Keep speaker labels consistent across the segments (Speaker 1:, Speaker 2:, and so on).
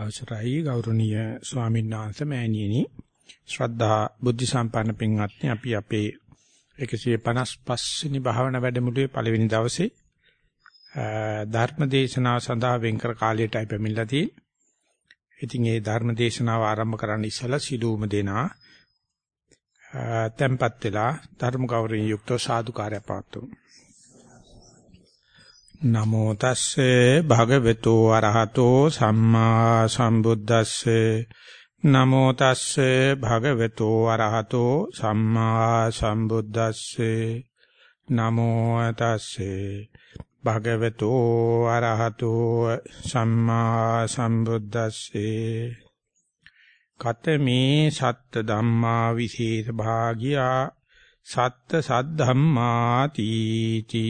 Speaker 1: අවසරයි ගෞරවනීය ස්වාමීන් වහන්සේ මෑණියනි ශ්‍රද්ධා බුද්ධ සම්පන්න පින්වත්නි අපි අපේ 155 වෙනි භාවනා වැඩමුළුවේ පළවෙනි දවසේ ධර්ම දේශනාව සඳහා වෙන් කර කාලයටයි පැමිණලා තියෙන්නේ. ඉතින් මේ ධර්ම දේශනාව ආරම්භ කරන්න ඉස්සලා සිළුම දෙනා tempත් වෙලා ධර්ම ගෞරවයෙන් යුක්තව සාදුකාරය පාත්තුමු. නමෝ තස්සේ භගවතු අරහතෝ සම්මා සම්බුද්දස්සේ. නමෝ තස්සේ භගවතු අරහතෝ සම්මා සම්බුද්දස්සේ. නමෝ තස්සේ භගවතු අරහතෝ සම්මා සම්බුද්දස්සේ. කතමේ සත්ත ධම්මා විශේෂ භාගියා. සත්ත සද්ධම්මා තීති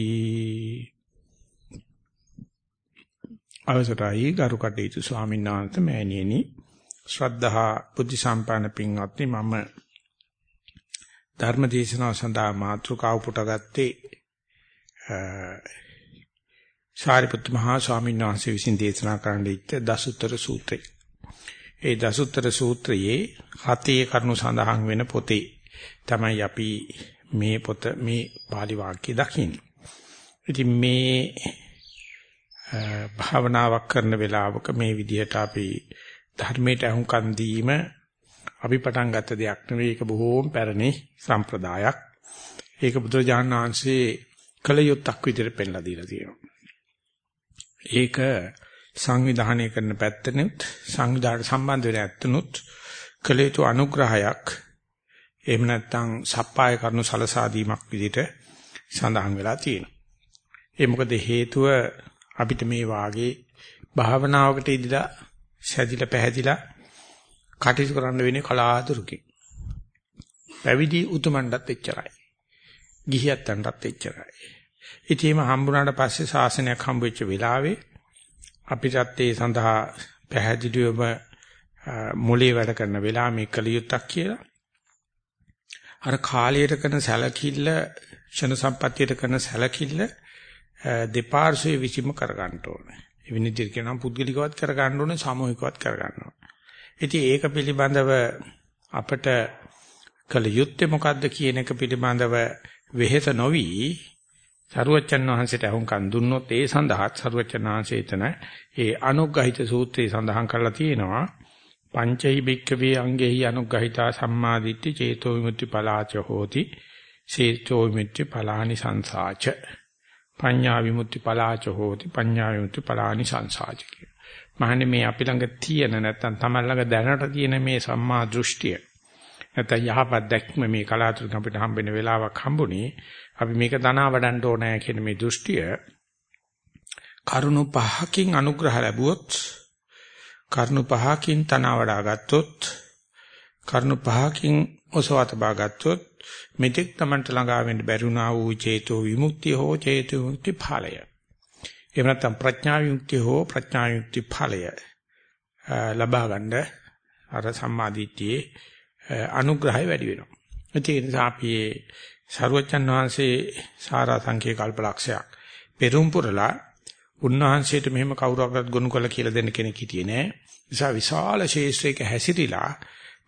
Speaker 1: අවසරයි ගරු කටයුතු ස්වාමීන් වහන්සේ මෑණියනි ශ්‍රද්ධහා බුද්ධ සම්පන්න පින්වත්නි මම ධර්ම දේශනාව සඳහා මාතෘකාව පුටගත්තේ සාරිපුත්ත මහා ස්වාමීන් වහන්සේ විසින් දේශනා කරන්න ඉච්ච දසුත්තර සූත්‍රය. ඒ දසුත්තර සූත්‍රයේ හතේ කරුණු සඳහන් වෙන පොතේ තමයි අපි මේ පොත මේ pāli වාක්‍ය දකින්නේ. ඉතින් මේ භාවනාවක් කරන වෙලාවක මේ විදිහට අපි ධර්මයට අහුම්කන් දීම අපි පටන් ගත්ත දෙයක් නෙවෙයි ඒක බොහෝම පැරණි සම්ප්‍රදායක්. ඒක බුදුරජාණන් වහන්සේ කලයුත්තක් විදිහට පෙන්ලා දීලා තියෙනවා. ඒක සංවිධානය කරන පැත්තනොත් සංවිධානයට සම්බන්ධ වෙන ඇත්තනොත් කලයුතු අනුග්‍රහයක් එහෙම නැත්නම් සප්පාය කරනු සලසා දීමක් විදිහට සඳහන් වෙලා තියෙනවා. ඒ මොකද හේතුව අපිට මේ වාගේ භාවනාවකට ඉදලා සැදිලා පැහැදිලා කටයුතු කරන්න වෙන්නේ කලාතුරකින්. පැවිදි උතුමන්ටත් එච්චරයි. ගිහියත්තන්ටත් එච්චරයි. ඉතින් මේ හම්බුනාට පස්සේ ශාසනයක් හම්බ වෙච්ච වෙලාවේ අපිටත් ඒ සඳහා පැහැදිලිවම මොලේ වැඩ කරන වෙලාව මේ කලියුත්තක් කියලා. අර කාලයට කරන සැලකිල්ල ක්ෂණ සම්පත්තියට කරන සැලකිල්ල දෙපාර්ශ්වයේ විසීම කර ගන්න ඕනේ. ඒ විනිදිර කියනවා පුද්ගලිකවත් කර ගන්න ඕනේ සාමූහිකවත් කර ගන්න ඕනේ. ඉතින් ඒක පිළිබඳව අපිට කල යුත්තේ මොකද්ද කියන එක පිළිබඳව වෙහෙස නොවි සරුවච්චන් වහන්සේට අහුම්කන් දුන්නොත් ඒ සඳහා සරුවච්චන් වහන්සේ එතන ඒ අනුග්‍රහිත සූත්‍රයේ සඳහන් කරලා තියෙනවා පංචහි භික්කවේ අංගෙහි අනුග්‍රහිතා සම්මාදිට්ඨි චේතෝ විමුක්ති පලාච හෝති චේතෝ විමුක්ති පලානි සංසාච පඤ්ඤා විමුක්ති පලාච හෝති පඤ්ඤා විමුක්ති පලානි සංසාච කිය. මහන්නේ මේ අපි ළඟ තියෙන නැත්තම් තමයි ළඟ දැනට තියෙන මේ සම්මා දෘෂ්ටිය. නැත්නම් යහපත් දැක්ම මේ කලාතුරකින් අපිට හම්බෙන වෙලාවක් හම්බුනේ අපි මේක දනා වඩන්න ඕනෑ කියන මේ දෘෂ්ටිය. කරුණු පහකින් අනුග්‍රහ ලැබුවොත් කරුණු පහකින් තනවා වඩා ගත්තොත් කරුණු පහකින් ඔසවත බා ගත්තොත් මෙතෙක් Tamanට ළඟා වෙන්න බැරුණා වූ චේතෝ විමුක්තිය හෝ චේතෝ විමුක්ති ඵලය. එහෙම නැත්නම් ප්‍රඥා විමුක්තිය හෝ ප්‍රඥා විමුක්ති ඵලය ලබා ගන්න අර සම්මාදිට්ඨියේ අනුග්‍රහය වැඩි වෙනවා. ඒ නිසා අපි සරුවචන් වහන්සේ සාරා සංකේ කල්පලක්ෂයක් පෙරම් පුරලා උන්වහන්සේට මෙහෙම කවුරක්වත් ගොනු කළ කියලා දෙන්න කෙනෙක් හිටියේ නෑ. නිසා විශාල ශේෂ්ත්‍රයක හැසිරීලා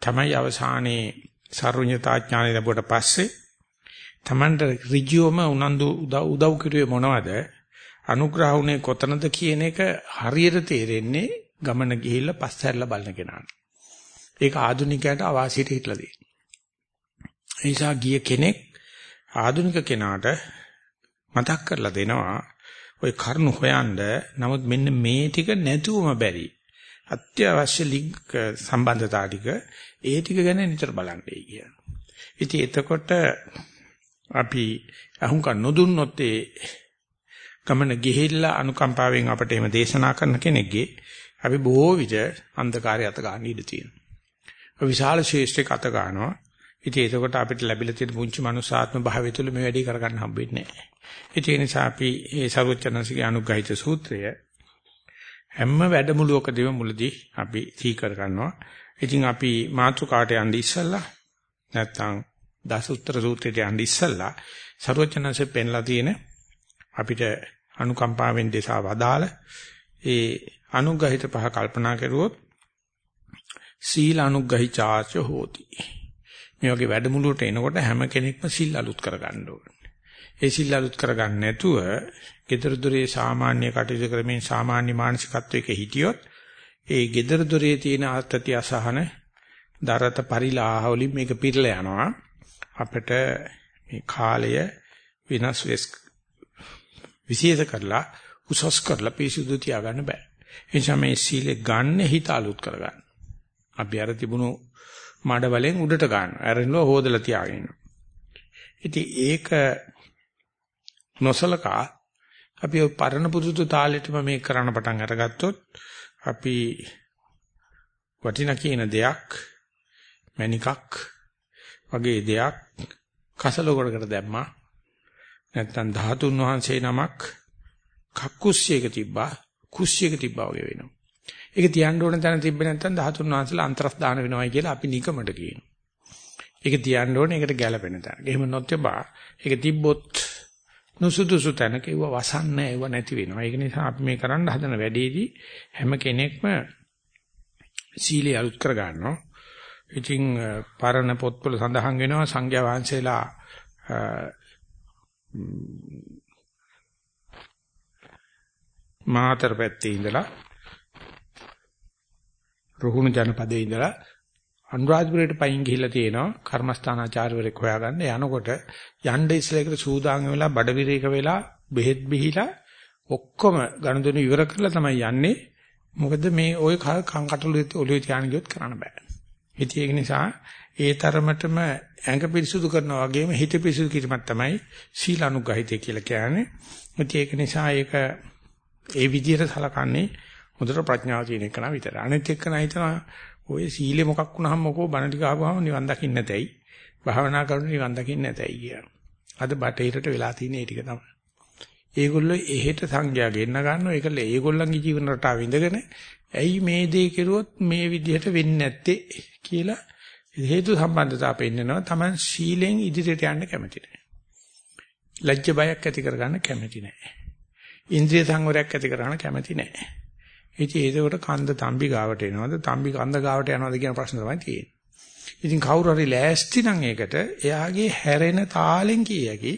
Speaker 1: තමයි අවසානයේ සර්වඥතා ඥානය ලැබුවට පස්සේ Tamanට ඍජුවම උනන්දු උදව් කිරුවේ මොනවද? අනුග්‍රහුනේ කොතනද කියන එක හරියට තේරෙන්නේ ගමන ගිහිල්ලා පස්සහැරලා බලන කෙනාට. ඒක ආදුනිකයට අවාසියට හිටලා දෙන්නේ. ඒ නිසා ගිය කෙනෙක් ආදුනික කෙනාට මතක් කරලා දෙනවා ওই කරුණු හොයන්න නමුත් මෙන්න මේ ටික නැතුවම බැරි. අත්‍යවශ්‍ය ලිංක සම්බන්ධතා ටික ඒ ටික ගැන නිතර බලන්නයි කියන. ඉතින් එතකොට අපි අහුම්ක නොදුන්නොත් ඒ ගමන ගිහිල්ලා අනුකම්පාවෙන් අපට එහෙම දේශනා කරන කෙනෙක්ගේ අපි බොහෝ විට අන්ධකාරය අත ගන්න ඉඩ තියෙනවා. විශාල ශේෂ්ඨයක අත ගන්නවා. ඉතින් එතකොට අපිට ලැබිලා තියෙන පුංචි මනුසාත්ම භාවය තුළ මේ වැඩේ කරගන්න හම්බෙන්නේ නැහැ. ඒ නිසා අපි මේ සරුවචනසිකේ අනුග්‍රහිත සූත්‍රය හැම වැඩමුළුවකදීම මුලදී අපි සීකර ගන්නවා. ඉතින් අපි මාතෘකාට යන්න ඉස්සෙල්ලා නැත්තම් දස උත්තර සූත්‍රයට යන්න ඉස්සෙල්ලා සරුවචනanse පෙන්ලා තියෙන අපිට අනුකම්පාවෙන් දේශා වදාළ ඒ අනුග්‍රහිත පහ කල්පනා කරුවොත් සීල අනුග්‍රහිචාච හෝති. මේ වගේ වැඩමුළුවට එනකොට හැම කෙනෙක්ම සිල් අලුත් කරගන්න ඕනේ. ඒ සිල් අලුත් කරගන්න නැතුව, gedara dore සාමාන්‍ය කටයුතු කරමින් සාමාන්‍ය මානසිකත්වයක හිටියොත් ඒ gedara dore තියෙන ආත්‍ත්‍ය අසහන දරත පරිලාහ වලින් මේක පිරලා යනවා. අපිට මේ කාලය විනාශ වෙස් විශේෂ කරලා උසස් කරලා පිසුදු තියාගන්න බෑ. ඒ නිසා මේ සීලෙ ගන්න හිත අලුත් කරගන්න. අපි අර තිබුණු මඩ වලින් උඩට ගන්නවා. ඇරෙනවා හොදලා තියාගෙන ඉන්නවා. ඉතින් ඒක නොසලකා අපි ඔය පරණ පුරුදු තාලෙටම මේක කරන්න පටන් අරගත්තොත් අපි වටිනා කියන දෙයක් මණිකක් වගේ දෙයක් කසලොකඩකට දැම්මා නැත්තම් ධාතුන් වහන්සේ නමක් කක්කුස්සියක තිබ්බා කුස්සියක තිබ්බා වගේ වෙනවා. ඒක තියන්න ඕන තැන තිබ්බ නැත්තම් ධාතුන් වහන්සේලා අන්තරස් දාන වෙනවයි කියලා අපි නිකමට කියනවා. ඒක තියන්න ඕනේ ඒකට ගැළපෙන තැන. එහෙම නොතිබා ඒක තිබ්බොත් නුසුදුසු තැනක ඒව වසන්නේ ඒව නැති වෙනවා. ඒක නිසා අපි මේ කරන්න හදන වැඩේදී හැම කෙනෙක්ම සීලය අලුත් කර ගන්නවා. ඉතින් පරණ පොත්වල සඳහන් වෙනවා සංඝයා වහන්සේලා මාතර පැත්තේ ඉඳලා රුහුණු ජනපදයේ ඉඳලා අනුරාධපුරයට පයින් ගිහිල්ලා තියෙනවා කර්මස්ථානාචාර්යවරයෙක් හොයාගන්න යනකොට යන්න ඉස්සෙල්ලා සූදානම් වෙලා බඩවිරේක වෙලා බෙහෙත් බිහිලා ඔක්කොම ගනුදෙනු ඉවර කරලා තමයි යන්නේ මොකද මේ ওই කංකටළු ඔළුවේ තියාගෙන ගියොත් කරන්න බෑ ඉතින් ඒක නිසා ඒ තරමටම ඇඟ පිරිසුදු කරනවා වගේම හිත පිරිසුදු කිරීමක් තමයි සීල අනුගහිතය කියලා කියන්නේ. ඉතින් ඒක නිසා ඒක ඒ විදිහට සලකන්නේ හොඳට ප්‍රඥාව තියෙන එක නා විතර. අනිත් එක්ක නයිතන ඔය සීලෙ මොකක් වුණාම මොකෝ බණ ටික අහපුවාම නිවන් දකින්න නැතයි. භාවනා කරන නිවන් දකින්න නැතයි කියන. අද බටහිරට වෙලා තියෙන ඒ ටික තමයි. ඒගොල්ලෝ එහෙට සංඥා ගෙන්න ගන්නවා. ඒකල ඒගොල්ලන්ගේ ජීවන රටාව ඉඳගෙන ඇයි මේ දේ කෙරුවොත් මේ විදිහට වෙන්නේ නැත්තේ කියලා හේතු සම්බන්ධතාව පෙන්නනවා. Taman සීලෙන් ඉදිරියට යන්න කැමති නැහැ. ලැජ්ජ බයක් ඇති කරගන්න කැමති නැහැ. ඉන්ද්‍රිය සංවරයක් ඇති කරගන්න කැමති නැහැ. ඉතින් ඒකෝට කන්ද තම්බි ගාවට එනවද? තම්බි කන්ද ගාවට යනවද කියන ප්‍රශ්න තමයි තියෙන්නේ. ඉතින් කවුරු හරි ලෑස්ති නම් ඒකට එයාගේ හැරෙන තාලෙන් කියකි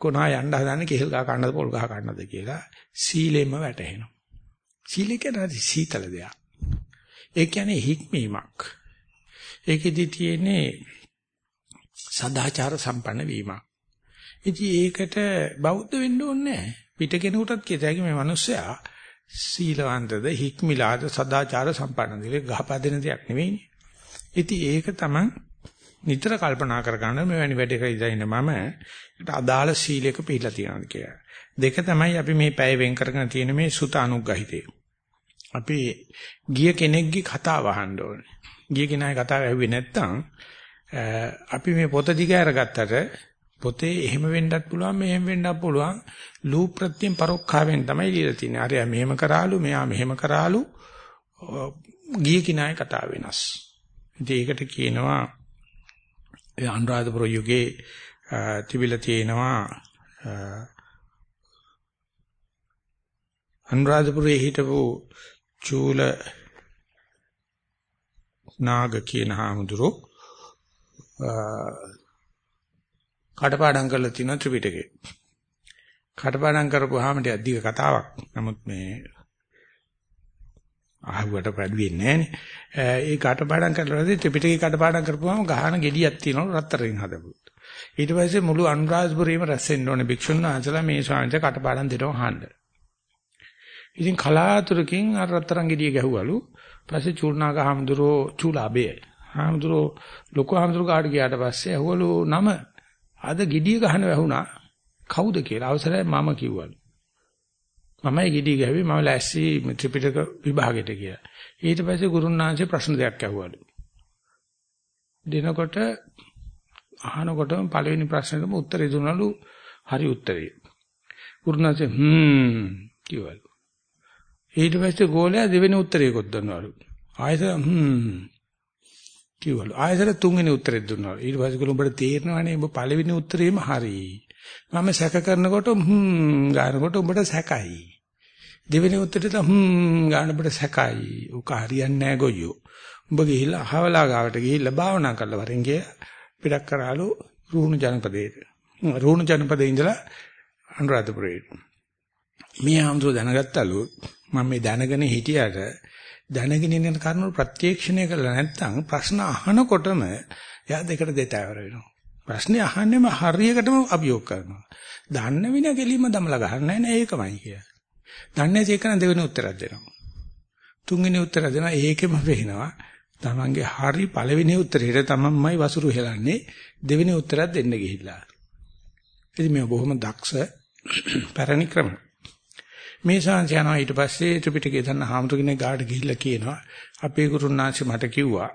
Speaker 1: කොනා යන්න හදන්නේ කෙහෙල් ගහ කන්නද පොල් ගහ කන්නද කියලා සීලෙම වැටහෙනවා. සීලය කියන්නේ සීතල දෙයක්. ඒ කියන්නේ හික්මීමක්. ඒකෙදි තියෙන්නේ සදාචාර සම්පන්න වීමක්. ඉතින් ඒකට බෞද්ධ වෙන්න ඕනේ නැහැ. පිට කෙනෙකුටත් කියතයි මේ මිනිස්සයා සීලවන්තද හික්මිලාද සදාචාර සම්පන්නද ඒක ගහපදින දෙයක් නෙවෙයිනේ. ඉතින් ඒක තමයි නිතර කල්පනා කර ගන්න මෙවැනි වැඩ කරලා ඉඳින මම ඒකට අදාළ සීලයක පිළිලා තියෙනවා කියලා. දෙක තමයි අපි මේ පැය වෙන් කරගෙන තියෙන මේ සුත අනුග්‍රහිතේ. අපි ගිය කෙනෙක්ගේ කතාව අහන්න ඕනේ. ගිය කෙනාගේ කතාව ඇහුවේ නැත්නම් අපි මේ පොත දිග අරගත්තට පොතේ එහෙම වෙන්නත් පුළුවන් මෙහෙම වෙන්නත් පුළුවන් ලූප් ප්‍රත්‍යයෙන් පරොක්ඛාවෙන් තමයි ලියලා තියෙන්නේ. අරයා මෙහෙම කරාලු මෙයා මෙහෙම කරාලු ගිය කෙනාගේ කතාව වෙනස්. ඉතින් ඒකට කියනවා ඒ අනුරාධපුර යුගයේ තිබිලා තියෙනවා අනුරාධපුරයේ හිටපු චූල නාග කියන හාමුදුරුවෝ කටපාඩම් කරලා තියෙන ත්‍රිපිටකේ. කටපාඩම් කරපුවාම ටික අධික කතාවක්. නමුත් මේ අහුවට පැඩුවේ නැහනේ. ඒ කටපාඩම් කරලා ත්‍රිපිටකේ කටපාඩම් කරපුවාම ගහන gediyak තියෙනවා රත්තරන් හදපු. ඊට පස්සේ මුළු අනුරාධපුරයේම රැස් වෙන්න ඕනේ භික්ෂුන් වහන්සේලා මේ ස්වාමීන් කටපාඩම් දෙනවා අහන්න. ඉතින් කලාතුරකින් අර රත්තරන් gediy ගැහුවලු. පස්සේ චූර්ණාග හාමුදුරෝ චූලාබේ. හාමුදුරෝ ලොකු හාමුදුරු කාට ගියාට පස්සේ ඇහුවලු නම අද gediy ගහන වැහුණා. කවුද කියලා අවසරයි මම කිව්වලු. මමයි gediy ගැහුවේ මම ලෑස්ති ත්‍රිපිටක විභාගෙට කියලා. ඊට පස්සේ ගුරුනාංශේ ප්‍රශ්න දෙකක් ඇහුවලු. දිනකොට අහනකොටම පළවෙනි ප්‍රශ්නෙටම උත්තරේ දුන්නලු හරි උත්තරේ. ගුරුනාංශේ හ්ම් කිව්වලු. ඊට පස්සේ ගෝලයා දෙවෙනි උත්තරයකොත් දුන්නවලු. ආයෙත් හ්ම් කිව්වලු. ආයෙත් තුන්වෙනි උත්තරෙත් දුන්නවලු. ඊට පස්සේ ගෝල උඹට තේරෙනවනේ උඹ පළවෙනි උත්තරේම හරි. මම සැක කරනකොට හ්ම් ගානකොට උඹට සැකයි. දෙවෙනි උත්තරේට හ්ම් ගන්න අපිට සැකයි. උක හරියන්නේ නැහැ ගොයියෝ. උඹ ගිහිල්ලා අහවලා ගාවට ගිහිල්ලා භාවනා කරලා වරෙන් ගිය පිටක් කරාලු රුහුණු ජනපදයට. රුහුණු ජනපදේ ඉඳලා අනුරාධපුරයට. මේ ආම්සෝ දැනගත්තලු මම මේ දැනගෙන හිටියට දැනගෙන ඉන්න කරුණු ප්‍රත්‍යක්ෂණය කරලා නැත්නම් ප්‍රශ්න අහනකොටම එයා දෙකට දෙතෑවර වෙනවා. ප්‍රශ්නේ අහන්නෙම හරියකටම අභියෝග කරනවා. දන්න වින කෙලින්ම දමලා ගහන්නේ නැහැ ඒකමයි කිය. දන්නේ නැති එක දෙවෙනි උත්තරයක් දෙනවා. තුන්වෙනි උත්තරය දෙනවා ඒකෙම වෙනවා. තමන්ගේ හරි පළවෙනි උත්තරේට තමන්මයි වසුරු හෙලන්නේ දෙවෙනි උත්තරයක් දෙන්න ගිහිල්ලා. ඉතින් මේ බොහොම දක්ෂ පැරණි ක්‍රම. මේ ශාන්ති යනවා. ඊට පස්සේ ත්‍රිපිටකය දන්න හාමුදුර කෙනෙක් ගාඩ ගිහිල්ලා කියනවා අපේ ගුරුනාංශ මට කිව්වා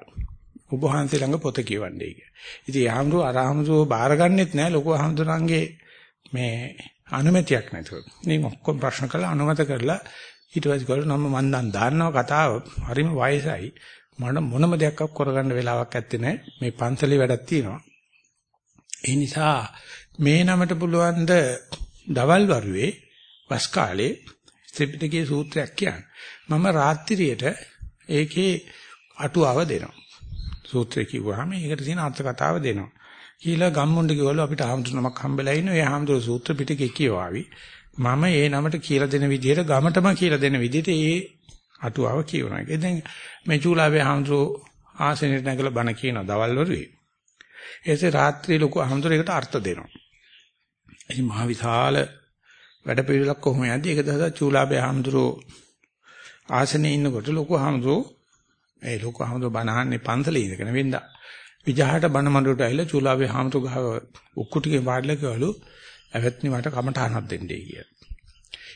Speaker 1: ඔබ වහන්සේ ළඟ පොත කියවන්නේ කියලා. ඉතින් හාමුදුර අර හාමුදුර බාරගන්නෙත් නැහැ ලොකු හාමුදුරන්ගේ මේ අනුමැතියක් නැතුව. ඉතින් ඔක්කොම ප්‍රශ්න කළා අනුමත කරලා ඊට පස්සේ ගොල්ලෝ නම් මම දැන් දාන්නවා කතාව. හරිම වයසයි. මට මොනම දෙයක් කරගන්න වෙලාවක් ඇත්තේ නැහැ මේ පන්සලේ වැඩක් තියෙනවා. ඒ නිසා මේ නමට පුළුවන් ද දවල් වරුවේ වස් කාලේ ත්‍රිපිටකයේ සූත්‍රයක් කියන්න. මම රාත්‍රියට ඒකේ අටුවාව දෙනවා. සූත්‍රය කිව්වහම ඒකට තියෙන අර්ථ කතාව දෙනවා. කියලා ගම්මුණ්ඩ කිව්වලු අපිට ආම්තුනමක් හම්බෙලා ඉන්නේ. ඒ ආම්තුන සූත්‍ර පිටකේ කියවාවි. මම ඒ නමට කියලා දෙන විදිහට ගමටම කියලා දෙන විදිහට ඒ අටුවාව කියවනවා. ඒ දැන් මේ චූලාවේ ආම්තුන ආසනෙට නැගලා බණ කියන දවල් වරුවේ. ඒසේ රාත්‍රියේ ලොකු ආම්තුනයකට අර්ථ දෙනවා. ඉතින් මහ විශාල වැඩ පිළිවෙලක් කොහොම යද්දි ඒක දහස චූලාබේ හාමුදුරෝ ආසනේ ඉන්නකොට ලොකු හාමුදුරෝ ඒ ලොකු හාමුදුරෝ බණහන්නේ පන්සලේ ඉඳගෙන වෙන්දා විජහට බණ මඬුවට ඇවිල්ලා චූලාබේ හාමුදුරු ගහ උක්කුටිගේ වාඩිලා කිව්වලු ඇවැත්නි මට කමටහනක් දෙන්නයි කියලා.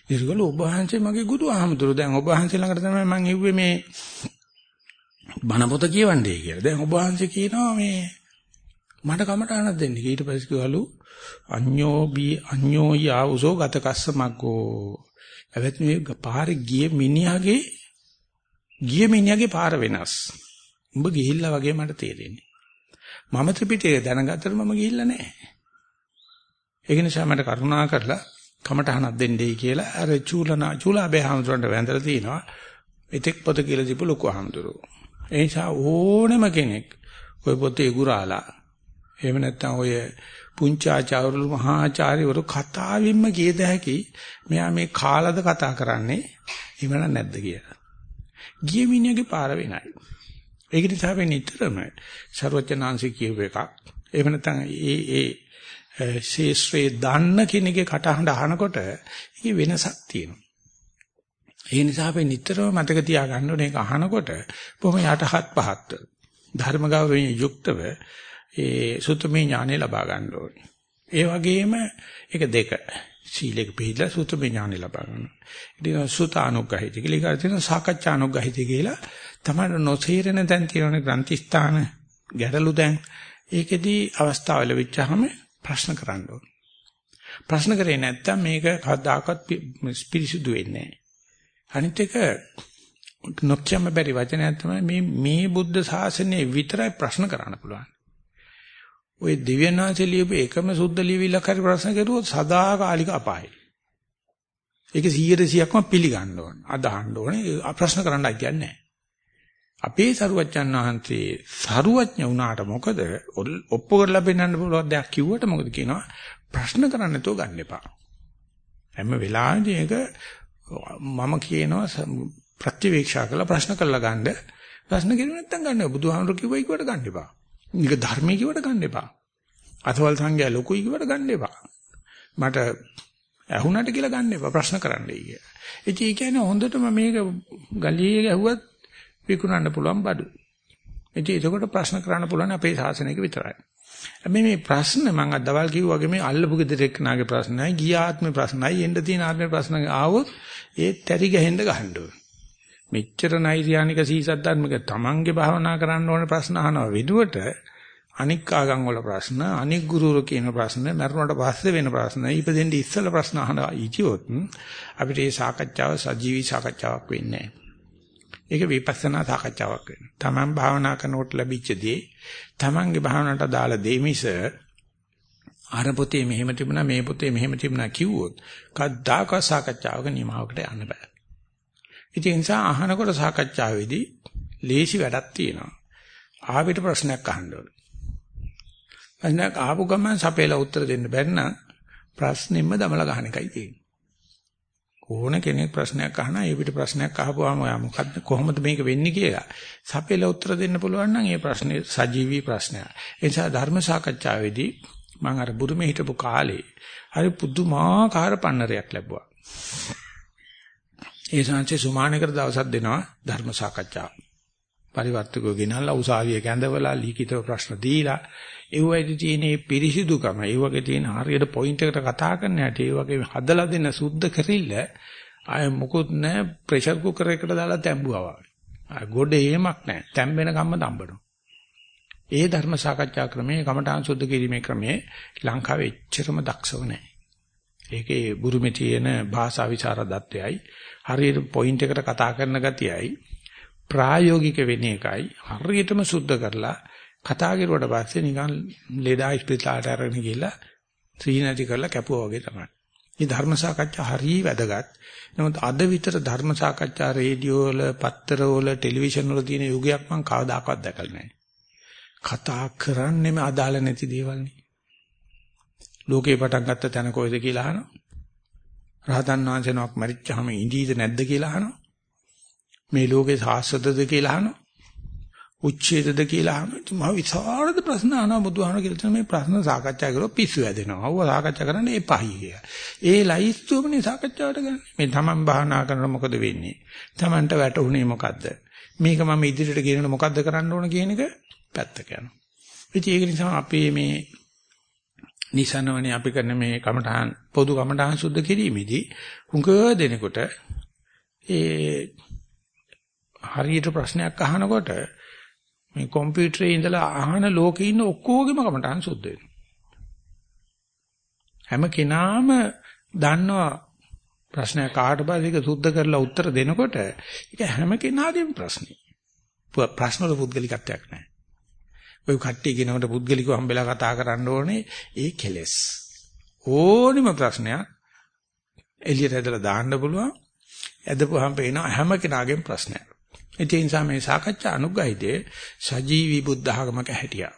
Speaker 1: ඉතින් ඔබ වහන්සේ මගේ ගුරු ආමුදුරු දැන් ඔබ වහන්සේ ළඟට තමයි මම ඉව්වේ මේ බණ පොත කියවන්නේ කියලා. දැන් ඔබ වහන්සේ කියනවා මේ මට කමටහනක් දෙන්න. ඊට පස්සේ කිව්වලු අඤ්ඤෝ බී අඤ්ඤෝ යාවුසෝ ගතකස්ස මග්ගෝ. එවෙත් මේ පාරේ ගිය මිනිහාගේ ගිය මිනිහාගේ පාර වෙනස්. උඹ ගිහිල්ලා වගේ මට තේරෙන්නේ. මම ත්‍රිපිටකය දැනගත්තට මම ගිහිල්ලා නැහැ. ඒක නිසා මට කරුණා කරලා කමටහනක් දෙන්නයි කියලා අර චූලනා චූලාබේ හාමුදුරන්ට වැඳලා තිනවා. එතෙක් පොත කියලා දීපු ලොකු හාමුදුරුවෝ. ඒ නිසා ඕනම කෙනෙක් ওই පොතේ ගුරාලා එහෙම නැත්නම් ඔය පුංචාචාර්යවරු මහාචාර්යවරු කතාවින්ම කියද හැකි මෙයා මේ කාලද කතා කරන්නේ ඉවන නැද්ද කියලා. ගිය මිනිහගේ පාර වෙනයි. ඒක නිසා අපි නිතරම ਸਰවඥාන්සේ කියව එකක්. එහෙම නැත්නම් ඒ ඒ ශේෂ්ත්‍රේ දන්න කෙනෙක්ගේ කටහඬ අහනකොට ඒකේ වෙනසක් තියෙනවා. ඒ නිසා අපි නිතරම මතක තියාගන්න ඕනේ ඒක අහනකොට බොහොම යටහත් පහත් ධර්ම ගෞරවයෙන් යුක්තව ඒ සුතමේ ඥානෙ ලබා ගන්න ඕනේ. ඒ වගේම ඒක දෙක. සීලෙක පිළිලා සුතමේ ඥානෙ ලබා ගන්න. ඉතින් සුතානුග්‍රහිත කියලා ඒක තියෙන සාකච්ඡානුග්‍රහිත කියලා තමයි නොසීරෙන තැන් තියෙන ග්‍රන්ථිස්ථාන ගැටලු දැන් ඒකෙදී අවස්ථාව ලැබිච්චාම ප්‍රශ්න කරන්න ඕනේ. ප්‍රශ්න කරේ නැත්තම් මේක කවදාකවත් පිරිසුදු වෙන්නේ නැහැ. අනිත් එක නොකියම බැරි වචනයක් තමයි මේ මේ බුද්ධ ශාසනය විතරයි ප්‍රශ්න කරන්න පුළුවන්. ওই දිව්‍යනාංශ ලියපු එකම සුද්ධ ලියවිල්ලක් හරි ප්‍රශ්න කරුවොත් සදාකාලික අපායයි. ඒක 100%ක්ම පිළිගන්න ඕන. අදහන්න ඕනේ ප්‍රශ්න කරන්න අයිතියක් නැහැ. අපේ සරුවච්චන් වහන්සේ සරුවඥ වුණාට මොකද ඔප්පු කරලා පෙන්නන්න පුළුවන් දෙයක් කිව්වට මොකද කියනවා ප්‍රශ්න කරන්න නැතුව ගන්න එපා. හැම වෙලාවෙදී ඒක මම කියනවා ප්‍රතිවීක්ෂා කරලා ප්‍රශ්න කරලා ගන්න. ප්‍රශ්න කෙරුවේ නැත්නම් ගන්න. බුදුහාමුදුරු කිව්වයි කිව්වට ගන්න එපා. නික ධර්මයේ කිව්වට ගන්න එපා. අතවල් සංඝයා ලොකුයි කිව්වට ගන්න එපා. මට ඇහුණට කියලා ගන්න එපා ප්‍රශ්න කරන්නයි කිය. ඉතින් ඒ කියන්නේ හොඳටම මේක ගලියේ ගැහුවත් විකුණන්න පුළුවන් බඩු. ඉතින් ඒකට ප්‍රශ්න කරන්න පුළුවන් අපේ ශාසනයක විතරයි. හැබැයි මේ ප්‍රශ්න මම අද දවල් කිව්වා වගේ මේ අල්ලපු ගෙදරට නාගේ ප්‍රශ්නයි ගිය ආත්මේ ප්‍රශ්නයි එන්න තියෙන ආත්මේ ප්‍රශ්න ආවොත් ඒ තැරි ගහෙන්න ගහන්න ඕනේ. මෙච්චර නෛර්යානික සීසද්දන්මක තමන්ගේ භාවනා කරන්න ඕන ප්‍රශ්න අහනවා විදුවට අනික් ආගම් වල ප්‍රශ්න අනික් ගුරුවරු කියන ප්‍රශ්න මරුණට පස්සේ වෙන ප්‍රශ්න ඉපදෙන්න ඉස්සෙල්ල ප්‍රශ්න අහනවා ඉතිවොත් අපිට මේ සාකච්ඡාව සජීවී සාකච්ඡාවක් වෙන්නේ ඒක විපස්සනා සාකච්ඡාවක් වෙනවා. තමන් භාවනා කරනකොට ලැබිච්ච දේ තමන්ගේ භාවනාවට දාලා දෙමිස අර පොතේ මෙහෙම තිබුණා මේ පොතේ මෙහෙම තිබුණා කිව්වොත් කද්දාක සාකච්ඡාවක නිමාවකට යන්න බෑ. ඉතින් ඒ නිසා අහනකොට සාකච්ඡාවේදී ලේසි වැඩක් තියෙනවා. ආවිත ප්‍රශ්නයක් අහන්න ඕනේ. ප්‍රශ්නයක් ආපු ගමන් සපේලා උත්තර දෙන්න බැරි නම් ප්‍රශ්නෙම්ම දමලා ගන්න එකයි තියෙන්නේ. ඕන කෙනෙක් ප්‍රශ්නයක් අහනවා ඒ පිට ප්‍රශ්නයක් අහපුවාම ඔයා මොකද්ද කොහොමද මේක වෙන්නේ කියලා සපේලා උත්තර දෙන්න පුළුවන් නම් ඒ ප්‍රශ්නේ සජීවී ප්‍රශ්නයක්. ඒ නිසා ධර්ම සාකච්ඡාවේදී මම අර බුරුමේ හිටපු කාලේ හරි පුදුමාකාර පන්නරයක් ලැබුවා. ඒ සංසේ සුමානකර දවසක් දෙනවා ධර්ම සාකච්ඡාව. පරිවර්තකෝ ගෙනල්ලා උසාවිය කැඳවලා ලිඛිතව ප්‍රශ්න දීලා ඒ වගේ තියෙන පිරිසිදුකම ඒ වගේ තියෙන හරියට පොයින්ට් එකට කතා කරන්න හැටි ඒ වගේ හදලා දෙන සුද්ධ කරිල්ල ආය මොකුත් නැහැ ප්‍රෙෂර් කුකර් එකට දාලා තැඹුවා වගේ. ආ ගොඩ එහෙමක් නැහැ. තැම්බෙන කම්ම තම්බනවා. ඒ ධර්ම සාකච්ඡා ක්‍රමයේ කමඨාන් සුද්ධ කිරීමේ ක්‍රමයේ ලංකාවේ එච්චරම දක්ෂව නැහැ. ඒකේ බුරුමේ තියෙන භාෂා විචාරදත්වයයි හරියට පොයින්ට් එකට කතා කරන ගතියයි ප්‍රායෝගික වෙන එකයි හරියටම සුද්ධ කරලා කතා කරුවට පස්සේ නිකන් ලෙඩා ඉස්පිතාලට අරගෙන ගිහලා සීනටි කරලා කැපුවා වගේ තමයි. මේ ධර්ම සාකච්ඡා හරිය වැදගත්. නමුත් අද විතර ධර්ම සාකච්ඡා රේඩියෝ වල, පත්තර වල, ටෙලිවිෂන් වල තියෙන යුගයක් මම කවදාකවත් දැකලා නැහැ. කතා කරන්නෙම අදාළ නැති දේවල් නේ. ලෝකේ පටන් ගත්ත තැන කොයිද කියලා අහනවා. රහතන් වහන්සේනක් මරිච්චාම ඉඳීද නැද්ද කියලා අහනවා. මේ ලෝකේ සාස්වතද කියලා අහනවා. උච්ඡේදද කියලා අහනවා. ඉතින් මහ විශාරද ප්‍රශ්න අහනවා බුදුහාම කියලා තියෙන මේ ප්‍රශ්න සාකච්ඡා කරලා පිස්සු වැදෙනවා. අවුව සාකච්ඡා කරන්නේ එපයි කිය. ඒ ලයිස්තුවනේ සාකච්ඡාවට ගන්න. මේ තමන් භාවනා කරනකොට මොකද වෙන්නේ? තමන්ට වැටුනේ මොකද්ද? මේක මම ඉදිරියට ගෙනන මොකද්ද කරන්න ඕන කියන එක පැත්තක යනවා. ඉතින් ඒක නිසා අපේ මේ නිසනවනේ අපි කරන මේ කමඨහන් පොදු කමඨහන් සුද්ධ කිරීමේදී හුඟ දෙනකොට ඒ හරියට ප්‍රශ්නයක් අහනකොට මේ කම්පියුටරේ ඉඳලා අහන ලෝකේ ඉන්න ඔක්කොගෙම කමටහන් සුද්ධ වෙනවා. හැම කෙනාම දන්නවා ප්‍රශ්නයක් කාට පස්සේ ඒක සුද්ධ කරලා උත්තර දෙනකොට ඒක හැම කෙනාගේම ප්‍රශ්නේ. ප්‍රශ්න වල පුද්ගලිකත්වයක් නැහැ. ඔය කට්ටිය කියනකොට පුද්ගලිකව හම්බෙලා කතා කරන්න ඕනේ ඒ කෙලස්. ඕනිම ප්‍රශ්නයක් එළියට ඇදලා දාන්න පුළුවන්. ඇදපුවාම පේන හැම කෙනාගේම ප්‍රශ්නයක්. ඒ නිසා මේ සාකච්ඡා අනුග්‍රහිතේ සජීවී බුද්ධ ආගමක හැටියා.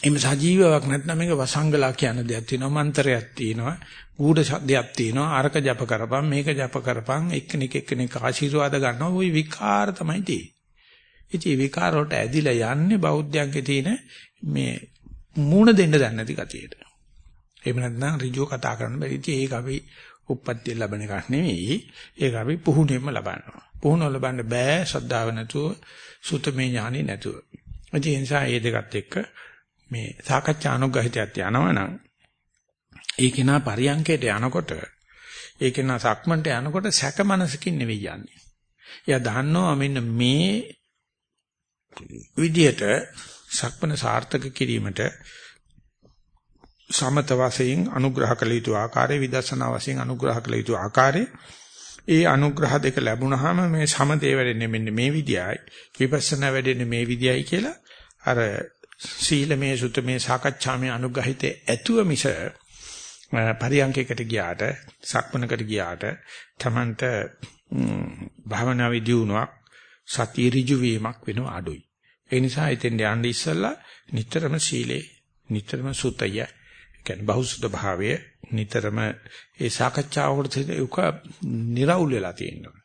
Speaker 1: එimhe සජීවයක් නැත්නම් මේක වසංගලා කියන දෙයක් තියෙනවා මන්ත්‍රයක් තියෙනවා ගුඪ දෙයක් තියෙනවා අරක ජප කරපන් මේක ජප කරපන් එක්කෙනෙක් එක්කෙනෙක් ආශිර්වාද ගන්නවා ওই විකාර තමයි තියෙන්නේ. ඉතින් විකාර වලට ඇදිලා යන්නේ බෞද්ධයන්ගේ තියෙන මේ මූණ දෙන්න දන්නේ නැති ගතියට. එහෙම නැත්නම් ඍජුව කතා කරන්න බැරි. ඉතින් ඒක අපි උප්පත්තිය ලැබෙන එකක් නෙවෙයි. ඒක අපි පුහුණුවෙන්ම ලබනවා. පුහුණුව ලබන්න බෑ ශ්‍රද්ධාව නැතුව සුතමේ ඥානෙ නැතුව. ඒ නිසා මේ දෙකත් එක්ක මේ සාකච්ඡා අනුග්‍රහිතයත් යනවනම් ඒක නා පරියන්කයට යනකොට ඒක නා සක්මන්ට යනකොට සැක මනසකින් නෙවෙයි යන්නේ. එයා දන්නවා මෙන්න මේ විදියට සක්මන සාර්ථක කිරීමට සමත වශයෙන් අනුග්‍රහ කළ යුතු ආකාරය විදර්ශනා වශයෙන් අනුග්‍රහ කළ යුතු ආකාරය. ඒ අනුග්‍රහ දෙක ලැබුණාම මේ සමතේ වැඩෙන්නේ මෙන්න මේ විදියයි. විපස්සනා වැඩෙන්නේ මේ විදියයි කියලා අර සීලමේ සුතමේ සාකච්ඡාමේ අනුග්‍රහිතේ ඇතුව මිස පරියන්කයකට ගියාට සක්මනකට ගියාට තමන්ට භාවනා විදියුණාවක් සතිය ඍජු වීමක් වෙනව අඩුයි ඒ නිසා ඉතින් යන්න ඉස්සෙල්ලා නිතරම සීලේ නිතරම සුතය කියන්නේ බහුසුත භාවය නිතරම ඒ සාකච්ඡාවකට ඒක निराවුල් වෙලා තියෙනවා.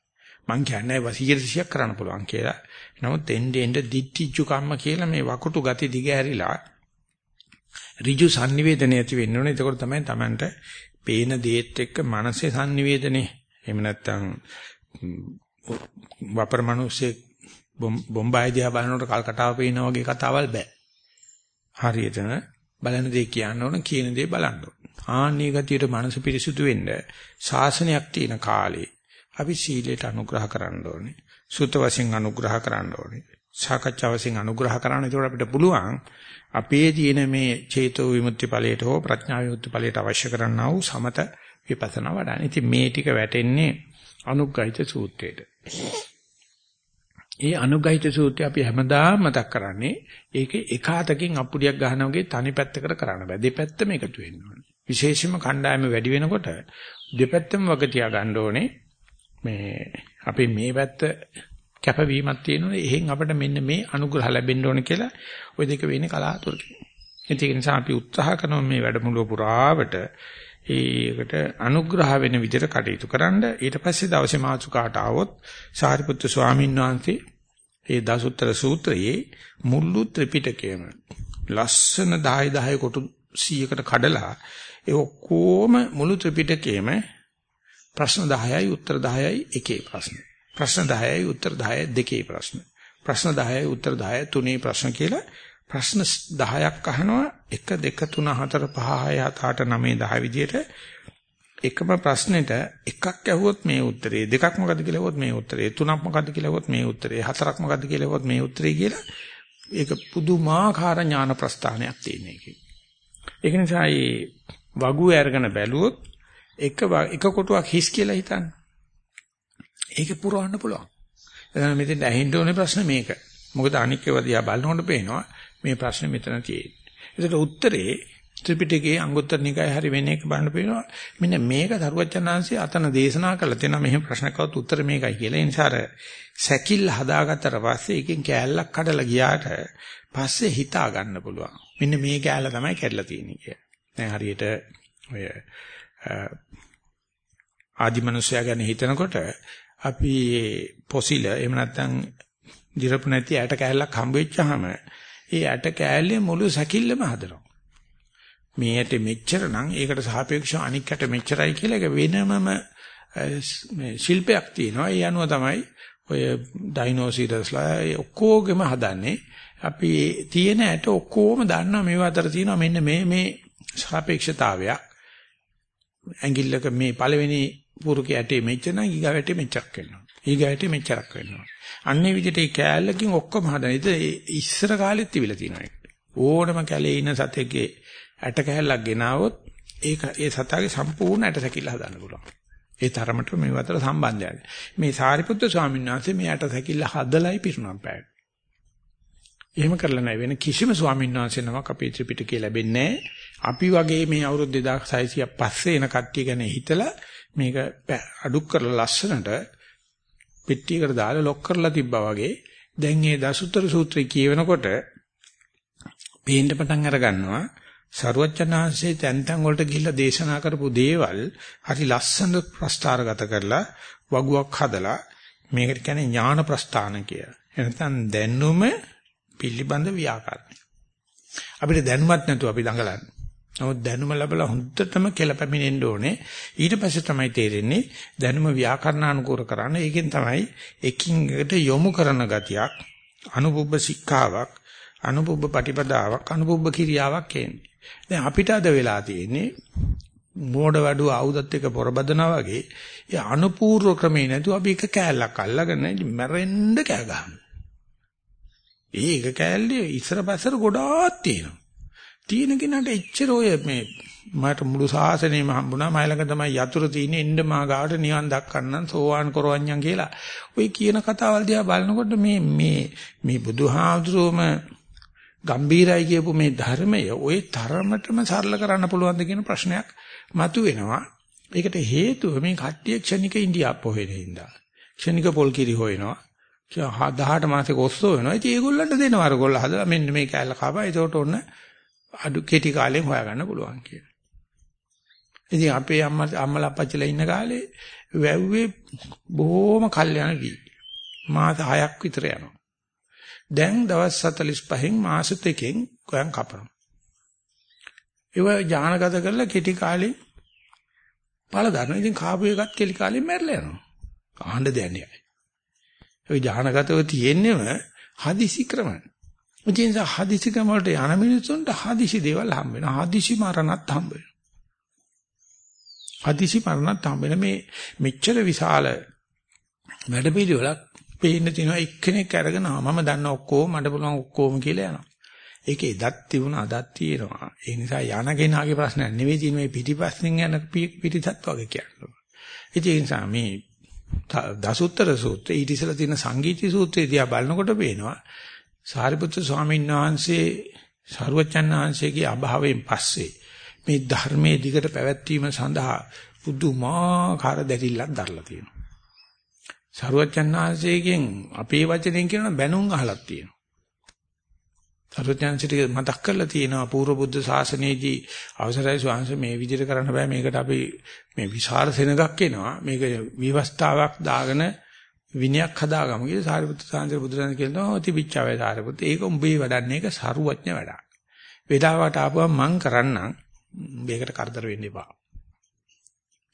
Speaker 1: මං කියන්නේ 100%ක් කරන්න පුළුවන් කියලා. නමුත් එnde end දිට්ඨිච්චු කම්ම කියලා මේ වකුටු ගති දිග ඇරිලා ඍජු sannivedana ඇති වෙන්න ඕනේ. එතකොට තමයි Tamanට පේන දේත් එක්ක මනසේ sannivedane එහෙම නැත්නම් වපර මිනිස්සේ බොම්බායි දිහා බලනකොට කල්කටාව පේනා වගේ කතාවල් බෑ. හරියටම බලන දේ කියන්න ඕන කියන දේ බලන්න ඕන. ආන්නේ ගතියට මනස පිරිසුදු වෙන්න ශාසනයක් තියෙන කාලේ අපි සීලයට අනුග්‍රහ කරන්න ඕනේ. සුත වශයෙන් අනුග්‍රහ කරන්න ඕනේ. සාකච්ඡා වශයෙන් අනුග්‍රහ කරන්න ඒකට අපිට පුළුවන් අපේ තියෙන මේ චේතෝ විමුක්ති ඵලයට හෝ ප්‍රඥා විමුක්ති ඵලයට අවශ්‍ය කරන්නා වූ සමත විපස්සනා වඩන. ඉතින් මේ ටික වැටෙන්නේ අනුග්‍රහිත සූත්‍රයට. ඒ අනුගහිත සූත්‍රය අපි හැමදාම මතක් කරන්නේ ඒකේ එක අතකින් අප්පුඩියක් ගහනවා වගේ තනි පැත්තකට කරන්න බෑ. දෙපැත්තම එකතු වෙන්න ඕනේ. විශේෂයෙන්ම කණ්ඩායම වැඩි වෙනකොට දෙපැත්තම වග තියා ගන්න ඕනේ. මේ අපේ මේ පැත්ත කැපවීමක් තියෙනවනේ එහෙන් අපිට මෙන්න මේ අනුග්‍රහ ලැබෙන්න ඕන කියලා ওই දෙක වෙන්නේ කලාතුරකින්. ඒක නිසා අපි උත්සාහ කරනවා මේ වැඩමුළුව පුරාවට ඒකට අනුග්‍රහ වෙන විදිහට කටයුතු කරන්න ඊට පස්සේ දවසේ මාසුකාට ආවොත් සාරිපුත්තු ස්වාමීන් වහන්සේ ඒ දසුත්තර සූත්‍රයේ මුළු ත්‍රිපිටකයම ලස්සන 10 10 කොටු 100කට කඩලා ඒ ඔක්කොම මුළු ත්‍රිපිටකයේම ප්‍රශ්න 10යි උත්තර 10යි එකේ ප්‍රශ්න. ප්‍රශ්න 10යි උත්තර 10යි දෙකේ ප්‍රශ්න. ප්‍රශ්න 10යි උත්තර 10යි තුනේ ප්‍රශ්න කියලා ප්‍රශ්න 10ක් අහනවා 1 2 3 4 5 6 7 8 9 10 විදියට එකම ප්‍රශ්නෙට එකක් ඇහුවොත් මේ උත්තරේ දෙකක් මොකද්ද කියලා ඇහුවොත් මේ උත්තරේ තුනක් මොකද්ද කියලා ඇහුවොත් මේ උත්තරේ හතරක් මොකද්ද කියලා ඇහුවොත් මේ උත්තරේ කියලා ඒක පුදුමාකාර ඥාන ප්‍රස්ථානයක් තියෙන එකේ. ඒක නිසා මේ වගුව අරගෙන බැලුවොත් එක එක කොටුවක් හිස් කියලා හිතන්න. ඒක පුරවන්න පුළුවන්. එතන මෙතෙන් ඇහෙන්න ඕනේ ප්‍රශ්න මේක. මොකද අනික් ඒවා දිහා බලනකොට පේනවා මේ ප්‍රශ්නේ මෙතන තියෙන්නේ. ඒකට උත්තරේ ත්‍රිපිටකයේ අංගුත්තර නිකාය හරි වෙන එක බලන්න පේනවා. මෙන්න මේක දරුවචනාංශي අතන දේශනා කළා තියෙනවා මෙහෙම ප්‍රශ්නකවත් උත්තර මේකයි කියලා. ඒ නිසා අර සැකිල්ල හදාගත්තට පස්සේ එකෙන් කෑල්ලක් කඩලා ගියාට පස්සේ හිතා ගන්න පුළුවන්. මෙන්න මේ කෑල්ල තමයි කැඩලා තියෙන්නේ කියලා. දැන් හරියට ඔය ආදිමනුෂයා ගැන හිතනකොට අපි පොසිල එහෙම නැත්නම් දිරපු නැති ඇට කෑල්ලක් හම්බ වෙච්චාම ඒ ඇට කෑල්ලේ මුළු සැකිල්ලම හදනවා. මේ ඇට මෙච්චර නම් ඒකට සාපේක්ෂව අනික් ඇට මෙච්චරයි කියලා ඒක වෙනමම මේ ශිල්පයක් තියෙනවා. ඒ අනුව තමයි ඔය ඩයිනෝසීරස්ලා ඔක්කොගෙම හදන්නේ. අපි තියෙන ඇට ඔක්කොම දන්නවා මේව අතර තියෙනවා මෙන්න මේ මේ සාපේක්ෂතාවයක්. ඇඟිල්ලක මේ පළවෙනි පුරුකේ ඇටේ මෙච්චර නම් ඊගා ඇටේ මෙච්චරක් වෙනවා. ඊගා ඇටේ මෙච්චරක් වෙනවා. අන්නේ විදිහට ඒ කෑල්ලකින් ඔක්කොම හදන. ඉතින් ඉස්සර කාලෙත් තිබිලා තියෙනවා ඒක. ඕනම කැලේ ඉන්න සතෙක්ගේ ඇට කෑල්ලක් ගෙනාවොත් ඒක ඒ සතාගේ සම්පූර්ණ ඇට සැකිල්ල හදන්න පුළුවන්. ඒ තරමට මේ අතර සම්බන්ධයක්. මේ සාරිපුත්‍ර ස්වාමීන් වහන්සේ මේ ඇට සැකිල්ල හදලයි පිරුණම් පෑවේ. එහෙම කරලා නැහැ වෙන කිසිම ස්වාමීන් වහන්සේ නමක් අපේ ත්‍රිපිටකේ ලැබෙන්නේ අපි වගේ මේ අවුරුදු 2600ක් පස්සේ එන කට්ටිය ගැන හිතලා මේක අඩු කරලා ලස්සනට පෙට්ටියකට දාලා ලොක් කරලා තිබ්බා වගේ දැන් මේ දසුතර සූත්‍රය කියවෙනකොට පේන්න පටන් අර ගන්නවා සරුවච්චනාංශයේ තැන් තැන් වලට ගිහිල්ලා දේශනා කරපු දේවල් හරි ලස්සන ප්‍රස්තාරගත කරලා වගුවක් හදලා මේකට කියන්නේ ඥාන ප්‍රස්ථාන කියලා. එනතන් දැනුම පිළිබඳ ව්‍යාකරණය. අපිට දැනුමක් නැතුව අපි දඟලන්නේ. නමුත් දැනුම ලැබලා හොඳටම කෙලපැමිණෙන්න ඕනේ. ඊට පස්සේ තමයි තේරෙන්නේ දැනුම ව්‍යාකරණානුකූල කරන්න. ඒකෙන් තමයි එකින් එකට යොමු කරන ගතියක්, අනුපුබ්බ සික්ඛාවක්, අනුපුබ්බ පටිපදාවක්, අනුපුබ්බ කිරියාවක් එන්නේ. දැන් අපිට අද වෙලා තියෙන්නේ මෝඩ වඩුව ආයුධත් එක්ක පොරබදනා වගේ ඒ අනුපූර්ව ක්‍රමේ නැතුව අපි එක කෑල්ලක් අල්ලගෙන මැරෙන්න කෑ ගහනවා. ඒක කෑල්ලේ ඉස්සර පස්සර ගොඩාක් තියෙනවා. තියෙන කෙනාට එච්චර ඔය මේ මට මුළු සාසනේම හම්බුණා මයි ළඟ තමයි යතුරු තියෙන්නේ එන්න මා ගාවට නිවන් දක්කන්නම් සෝවාන් කරවන්නම් කියලා. ඔය කියන කතාවල් දිහා බලනකොට මේ මේ මේ බුදුහාමුදුරුවම ගම්බීරයි කියපු මේ ධර්මය ওই තරමටම සරල කරන්න පුළුවන්ද කියන ප්‍රශ්නයක් මතුවෙනවා. ඒකට හේතුව මේ කට්ටිය ක්ෂණික ඉන්දියාප්ප හොයන හින්දා. ක්ෂණික පොල් කිරි හොයනවා. 18 මාසෙක ඔස්සෝ වෙනවා. ඉතින් ඒගොල්ලන්ට දෙනවා අර ගොල්ල හදලා මෙන්න මේ කැලල කපා. ඒකට ඔන්න අඩු කෙටි කාලෙන් හොයාගන්න පුළුවන් කියලා. ඉතින් අපේ අම්මා අම්මලා අපච්චිලා ඉන්න කාලේ වැව්වේ බොහොම කල් යන වී. මාස 6ක් විතර යනවා. දැන් දවස් 45න් මාස 3කින් ගොයන් කපනවා. ඒව ඥානගත කරලා කෙටි කාලේ පළ දානවා. ඉතින් කාපු එකත් කෙටි කාලෙන් මැරලා යනවා. ආහඬ දෙන්නේ. ඔය ඥානගතව තියෙන්නේම හදිසි ක්‍රමයි. ඒ නිසා හදිසි ක්‍රම වලට යන මිනිස්සුන්ට හදිසි දේවල් හම්බ වෙනවා. හදිසි මරණත් හම්බ වෙනවා. හදිසි මරණත් හම්බ වෙන මේ මෙච්චර විශාල වැඩ පිළිවෙලක් පේන්න තියෙනවා එක්කෙනෙක් අරගෙන මම දන්න ඔක්කොම මට පුළුවන් ඔක්කොම කියලා යනවා. ඒකේ දත් තිබුණා අදත් තියෙනවා. ඒ නිසා යන කෙනාගේ ප්‍රශ්නයක් නෙවෙයි තියෙන මේ පිටිපස්සෙන් යන පිටිසත් වගේ කියනවා. ඒ නිසා මේ දසුත්තර සූත්‍රය ඊට ඉස්සෙල්ලා තියෙන සංගීති සූත්‍රය දිහා බලනකොට පේනවා සාරිපුත්‍ර ස්වාමීන් වහන්සේ සරුවචන් වහන්සේගේ අභාවයෙන් පස්සේ මේ ධර්මයේ දිගට පැවැත්වීම සඳහා පුදුමාකාර දෙතිල්ලක් දරලා තියෙනවා. සරුවචන්හන්සේගෙන් අපේ වචනෙන් කියන බැනුම් අහලක් තියෙනවා. සරුවචන්හන්සේට මතක් කරලා තියෙනවා පූර්ව බුද්ධ ශාසනයේදී අවසරයි ස්වාමීන් මේ විදිහට කරන්න බෑ මේකට අපි මේ විශාල සෙනගක් එනවා මේක විවස්ථාවක් දාගෙන විනයක් හදාගමු කියලා සාරිපුත්‍ර සාන්තර බුදුරජාණන් කියනවා තිබිච්චාවේ සාරිපුත්‍ර ඒක උඹේ වැඩන්නේ ඒක සරුවඥ වැඩක්. වේදාවට ආපුවම මං කරන්නම් මේකට කරදර වෙන්න එපා.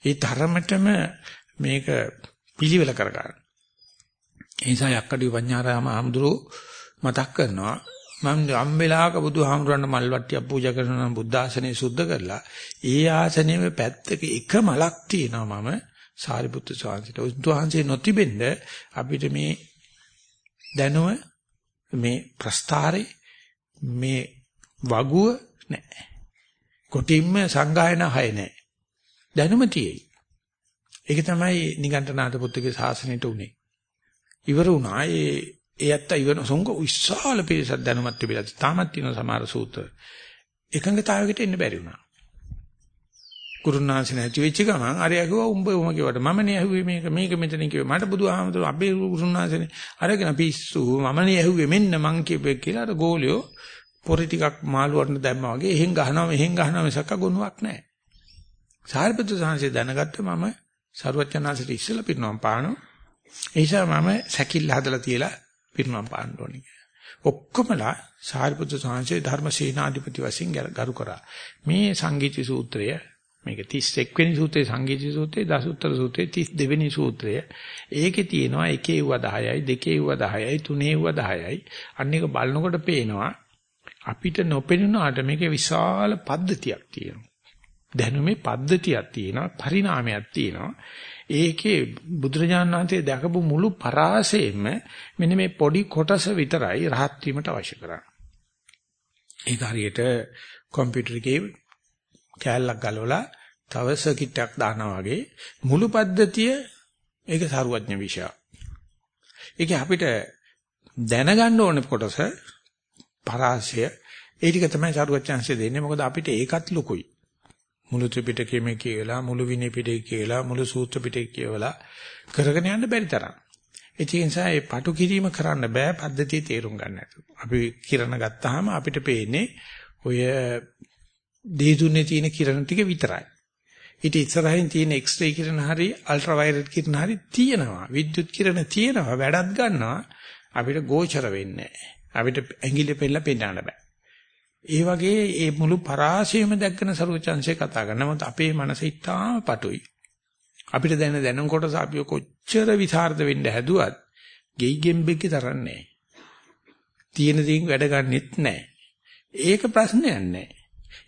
Speaker 1: ඒ තරමටම මේක පිළිවෙල කරගන්න. ඒ නිසා යක්කඩි පඤ්ඤාරාම ආම්දුරු මතක් කරනවා මම යම් වෙලාවක බුදුහාමුදුරන් මල් වට්ටියක් පූජා කරනවා නම් බුද්ධ ආසනේ සුද්ධ කරලා ඒ ආසනයේ පැත්තක එක මලක් තියෙනවා මම සාරිපුත්තු ස්වාමීන්ට උන්වහන්සේ නොතිබෙන්න අපිට මේ දැනුව මේ ප්‍රස්තාරේ මේ වගුව නැහැ. කොටින්ම සංගායන හය නැහැ. දැනුම තියෙයි. ඒක තමයි නිගණ්ඨනාථ පුත්‍රගේ ශාසනයට උනේ. ඉවර වුණා ඒ ඒ ඇත්ත ඉවර සොංග විශාල පිරිසක් දැනුමත් තිබිලා තාමත් තියෙන සමහර සූත්‍ර එකඟතාවයකට එන්න බැරි වුණා. කුරුණාංශ නැති වෙච්ච ගමන් අරයා කිව්වා උඹ උම කිව්වට මම නේ ඇහුවේ මේක මේක මෙතන කිව්වේ මට බුදුහාමතුරු අපේ කුරුණාංශනේ අරගෙන පිස්සු මම නේ ඇහුවේ මෙන්න මං කියපේ කියලා අර ගෝලියෝ පොරි ටිකක් මාළුවට දැම්මා වගේ එහෙන් ගහනවා මෙහෙන් ගහනවා මිසක් ගුණයක් නැහැ. සාරිපුත්‍ර සාංශය දැනගත්ත මම සරුවචනාංශයට ඉස්සෙල්ලා පිරිනවම් පානවා. ඒ නිසා මම සැකිල්ල හදලා තියලා පිරිනවම් පාන්න ඕනේ. ඔක්කොමලා සාරිපුත්‍ර සාංශයේ ධර්මසේනාධිපති වශයෙන් ගරු කරා. මේ සංගීති සූත්‍රය මේක 31 වෙනි සූත්‍රයේ සංගීති සූත්‍රයේ දසුත්තර සූත්‍රයේ 32 වෙනි සූත්‍රය. ඒකේ තියෙනවා එකේ වුව 10යි දෙකේ වුව 10යි තුනේ වුව 10යි. අන්න එක බලනකොට පේනවා අපිට නොපෙනුනාට මේකේ විශාල පද්ධතියක් තියෙනවා. දැනුමේ පද්ධතියක් තියෙනවා පරිණාමයක් තියෙනවා. ඒකේ බුදුරජාණන් වහන්සේ දැකපු මුළු පරාසයෙම මෙන්න මේ පොඩි කොටස විතරයි රහත් වීමට අවශ්‍ය කරන්නේ. ඒක හරියට කම්පියුටර් එකේ කෑල්ලක් ගලවලා තව සර්කිට් එකක් දානවා වගේ මුළු පද්ධතිය ඒක සරුවඥ විෂය. ඒක අපිට දැනගන්න ඕනේ කොටස පරාසය ඒ ටික තමයි සරුවඥාන්සේ දෙන්නේ මොකද අපිට ඒකත් ලොකුයි. මුළු ත්‍රිපිටකයේම කියලා මුළු විනය පිටකේ කියලා මුළු සූත්‍ර පිටකේ කියලා කරගෙන යන්න බැරි තරම්. ඒ නිසා මේ පටු කිරීම කරන්න බෑ පද්ධතිය තේරුම් ගන්න නැතුව. අපි කිරණ ගත්තාම අපිට පේන්නේ ඔය දේදුන්නේ තියෙන කිරණ ටික විතරයි. ඊට ඉස්සරහින් තියෙන එක්ස්රේ කිරණ හරි අල්ට්‍රා වයලට් කිරණ හරි තියෙනවා. විද්‍යුත් කිරණ තියෙනවා. වැඩක් ගන්නවා. අපිට ගෝචර වෙන්නේ අපිට ඇඟිලි පෙල්ල පෙන්නන්න බෑ. ඒ වගේ මේ මුළු පරාසයම දැක්කන සරුවචන්සේ කතා කරන නමුත් අපේ මනස ඉතාම පටුයි. අපිට දැන දැනුම් කොටස අපි කොච්චර විසරද වෙන්න හැදුවත් ගෙයි ගෙම්බෙක්ගේ තරන්නේ තියෙන දේකින් වැඩ ගන්නෙත් නැහැ. ඒක ප්‍රශ්නයක් නැහැ.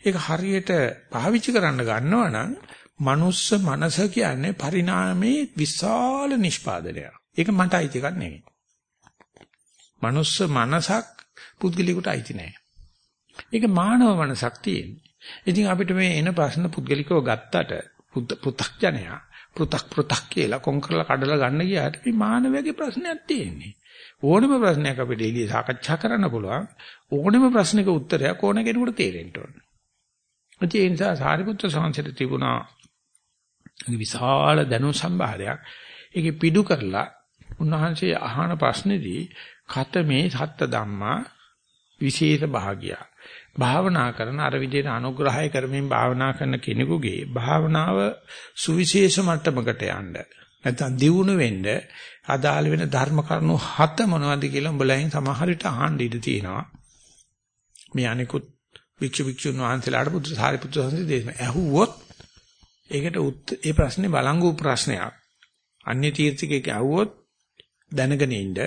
Speaker 1: ඒක හරියට පාවිච්චි කරන්න ගන්නවා නම් මනුස්ස මනස කියන්නේ පරිණාමයේ විශාල නිෂ්පාදනයක්. ඒක මට අයිති එකක් නෙවෙයි. මනුස්ස මනසක් පුද්ගලිකට අයිති නෑ. ඒක මානව මනසක් තියෙන්නේ. ඉතින් අපිට මේ එන ප්‍රශ්න පුද්ගලිකව ගත්තට පු탁ජනයා පු탁 පු탁 කියලා කොන් කරලා කඩලා ගන්න ගියාට මේ මානවයාගේ ප්‍රශ්නයක් තියෙන්නේ. ඕනම ප්‍රශ්නයක් අපිට එළිය සාකච්ඡා කරන්න පුළුවන්. ඕනම ප්‍රශ්නක උත්තරයක් ඕන කෙනෙකුට තේරෙන්න ඕනේ. ඒ නිසා සාරිපුත්‍ර සංසයට තිබුණා විශාල දැනුම් සම්භාරයක්. ඒකේ පිටු කරලා උන්වහන්සේ අහන ප්‍රශ්නේදී කතමේ සත්ත ධම්මා විශේෂ භාගිය. භාවනා කරන අර විදිහට අනුග්‍රහය කරමින් භාවනා කරන කෙනෙකුගේ භාවනාව සුවිශේෂ මට්ටමකට යන්න. නැත්නම් දියුණු වෙන්න අදාළ වෙන ධර්ම කරුණු හත මොනවද කියලා උඹලෙන් සමහර විට අහන්න ඉඩ තියෙනවා. මේ අනිකුත් වික්ෂු වික්ෂුන් වහන්සේලාට බුදු සාරිපුත්‍ර සංසි දේශනා ඇහුවොත් ඒකට ඒ ප්‍රශ්නේ බලංගු ප්‍රශ්නයක්. අන්‍ය තීර්ථකෙක් ඇහුවොත් දැනගෙන ඉන්න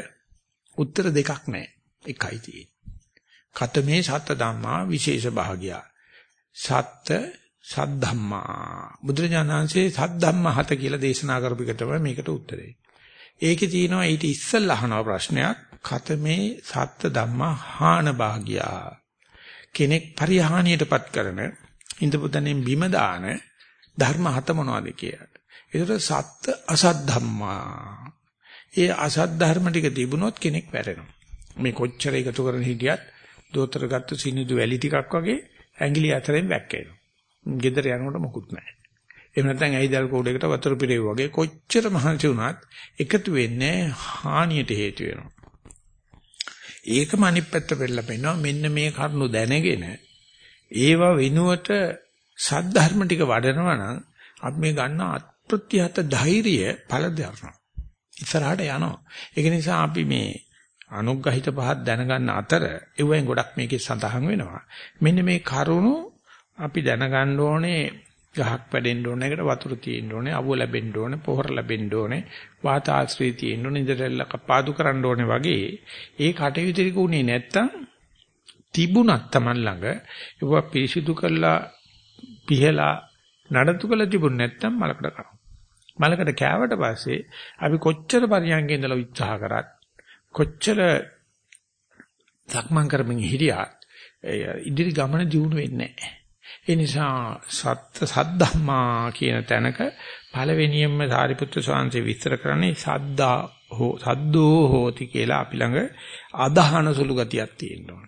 Speaker 1: උත්තර දෙකක් නැහැ. එකයි තියෙන්නේ. කතමේ සත්ත ධම්මා විශේෂ භාගියා. සත්ත සද්ධම්මා. බුදුරජාණන්සේ සද්ධම්ම හත කියලා දේශනා කරපු එක තමයි මේකට උත්තරේ. ඒකේ තියෙනවා ඊට ඉස්සෙල්ලා අහන ප්‍රශ්නයක් කතමේ සත්ත ධම්මා හාන භාගියා. කෙනෙක් පරිහානියටපත් කරන ඉන්ද්‍රපුතනෙන් බිම දාන ධර්ම හත මොනවද කියලා. ඒකට සත්‍ය අසත් ධම්මා. ඒ අසත් ධර්ම ටික තිබුණොත් කෙනෙක් වැරෙනවා. මේ කොච්චර එකතු කරන හිටියත් දෝතර ගත්ත සිනිදු වැලි ටිකක් වගේ ඇඟිලි අතරින් වැක්කේනවා. ගෙදර යනකොට මොකුත් නැහැ. එහෙම නැත්නම් ඇයිදල් කෝඩයකට වතුර පිරෙව වගේ කොච්චර මහන්සි වුණත් එකතු වෙන්නේ හානියට හේතු වෙනවා. ඒකම අනිත් පැත්ත පෙරලා පෙන්නනවා මෙන්න මේ කරුණු දැනගෙන ඒව වෙනුවට සද්ධර්ම ටික වඩනවා නම් අපි මේ ගන්න අත්‍යත්‍ය ධෛර්යය ඵල දරනවා. ඉස්සරහට යනවා. ඒක නිසා අපි මේ අනුග්‍රහිත පහක් දැනගන්න අතර ඒවෙන් ගොඩක් මේකේ සඳහන් වෙනවා. මෙන්න මේ කරුණු අපි දැනගන්න ඕනේ ගහක් වැඩෙන්න ඕනේ, ඒකට වතුර තියෙන්න ඕනේ, අවුව ලැබෙන්න ඕනේ, පොහොර ලැබෙන්න ඕනේ, වාතාශ්‍රී තියෙන්න ඕනේ, ඉඳලා කපාදු කරන්න ඕනේ වගේ ඒ කටයුතු ටික උනේ නැත්තම් තිබුණත් Taman ළඟ ඒවා පිරිසිදු කරලා පිහලා නඩත්තු කරලා තිබුණ නැත්තම් මලකට කරනවා. මලකට කෑවට පස්සේ අපි කොච්චර පරියන්ගේ ඉඳලා උත්සාහ කරත් කොච්චර සක්මන් කරමින් හිටියත් ඉදිරි ගමන දියුණු වෙන්නේ නැහැ. ඒ නිසා සත්‍ය සද්ධම්මා කියන තැනක පළවෙනියෙන්ම සාරිපුත්‍ර ස්වාමීන් විස්තර කරන්නේ සද්දා හෝ සද්දෝ හෝති කියලා අපි ළඟ අදහන සුළු ගතියක් තියෙනවා.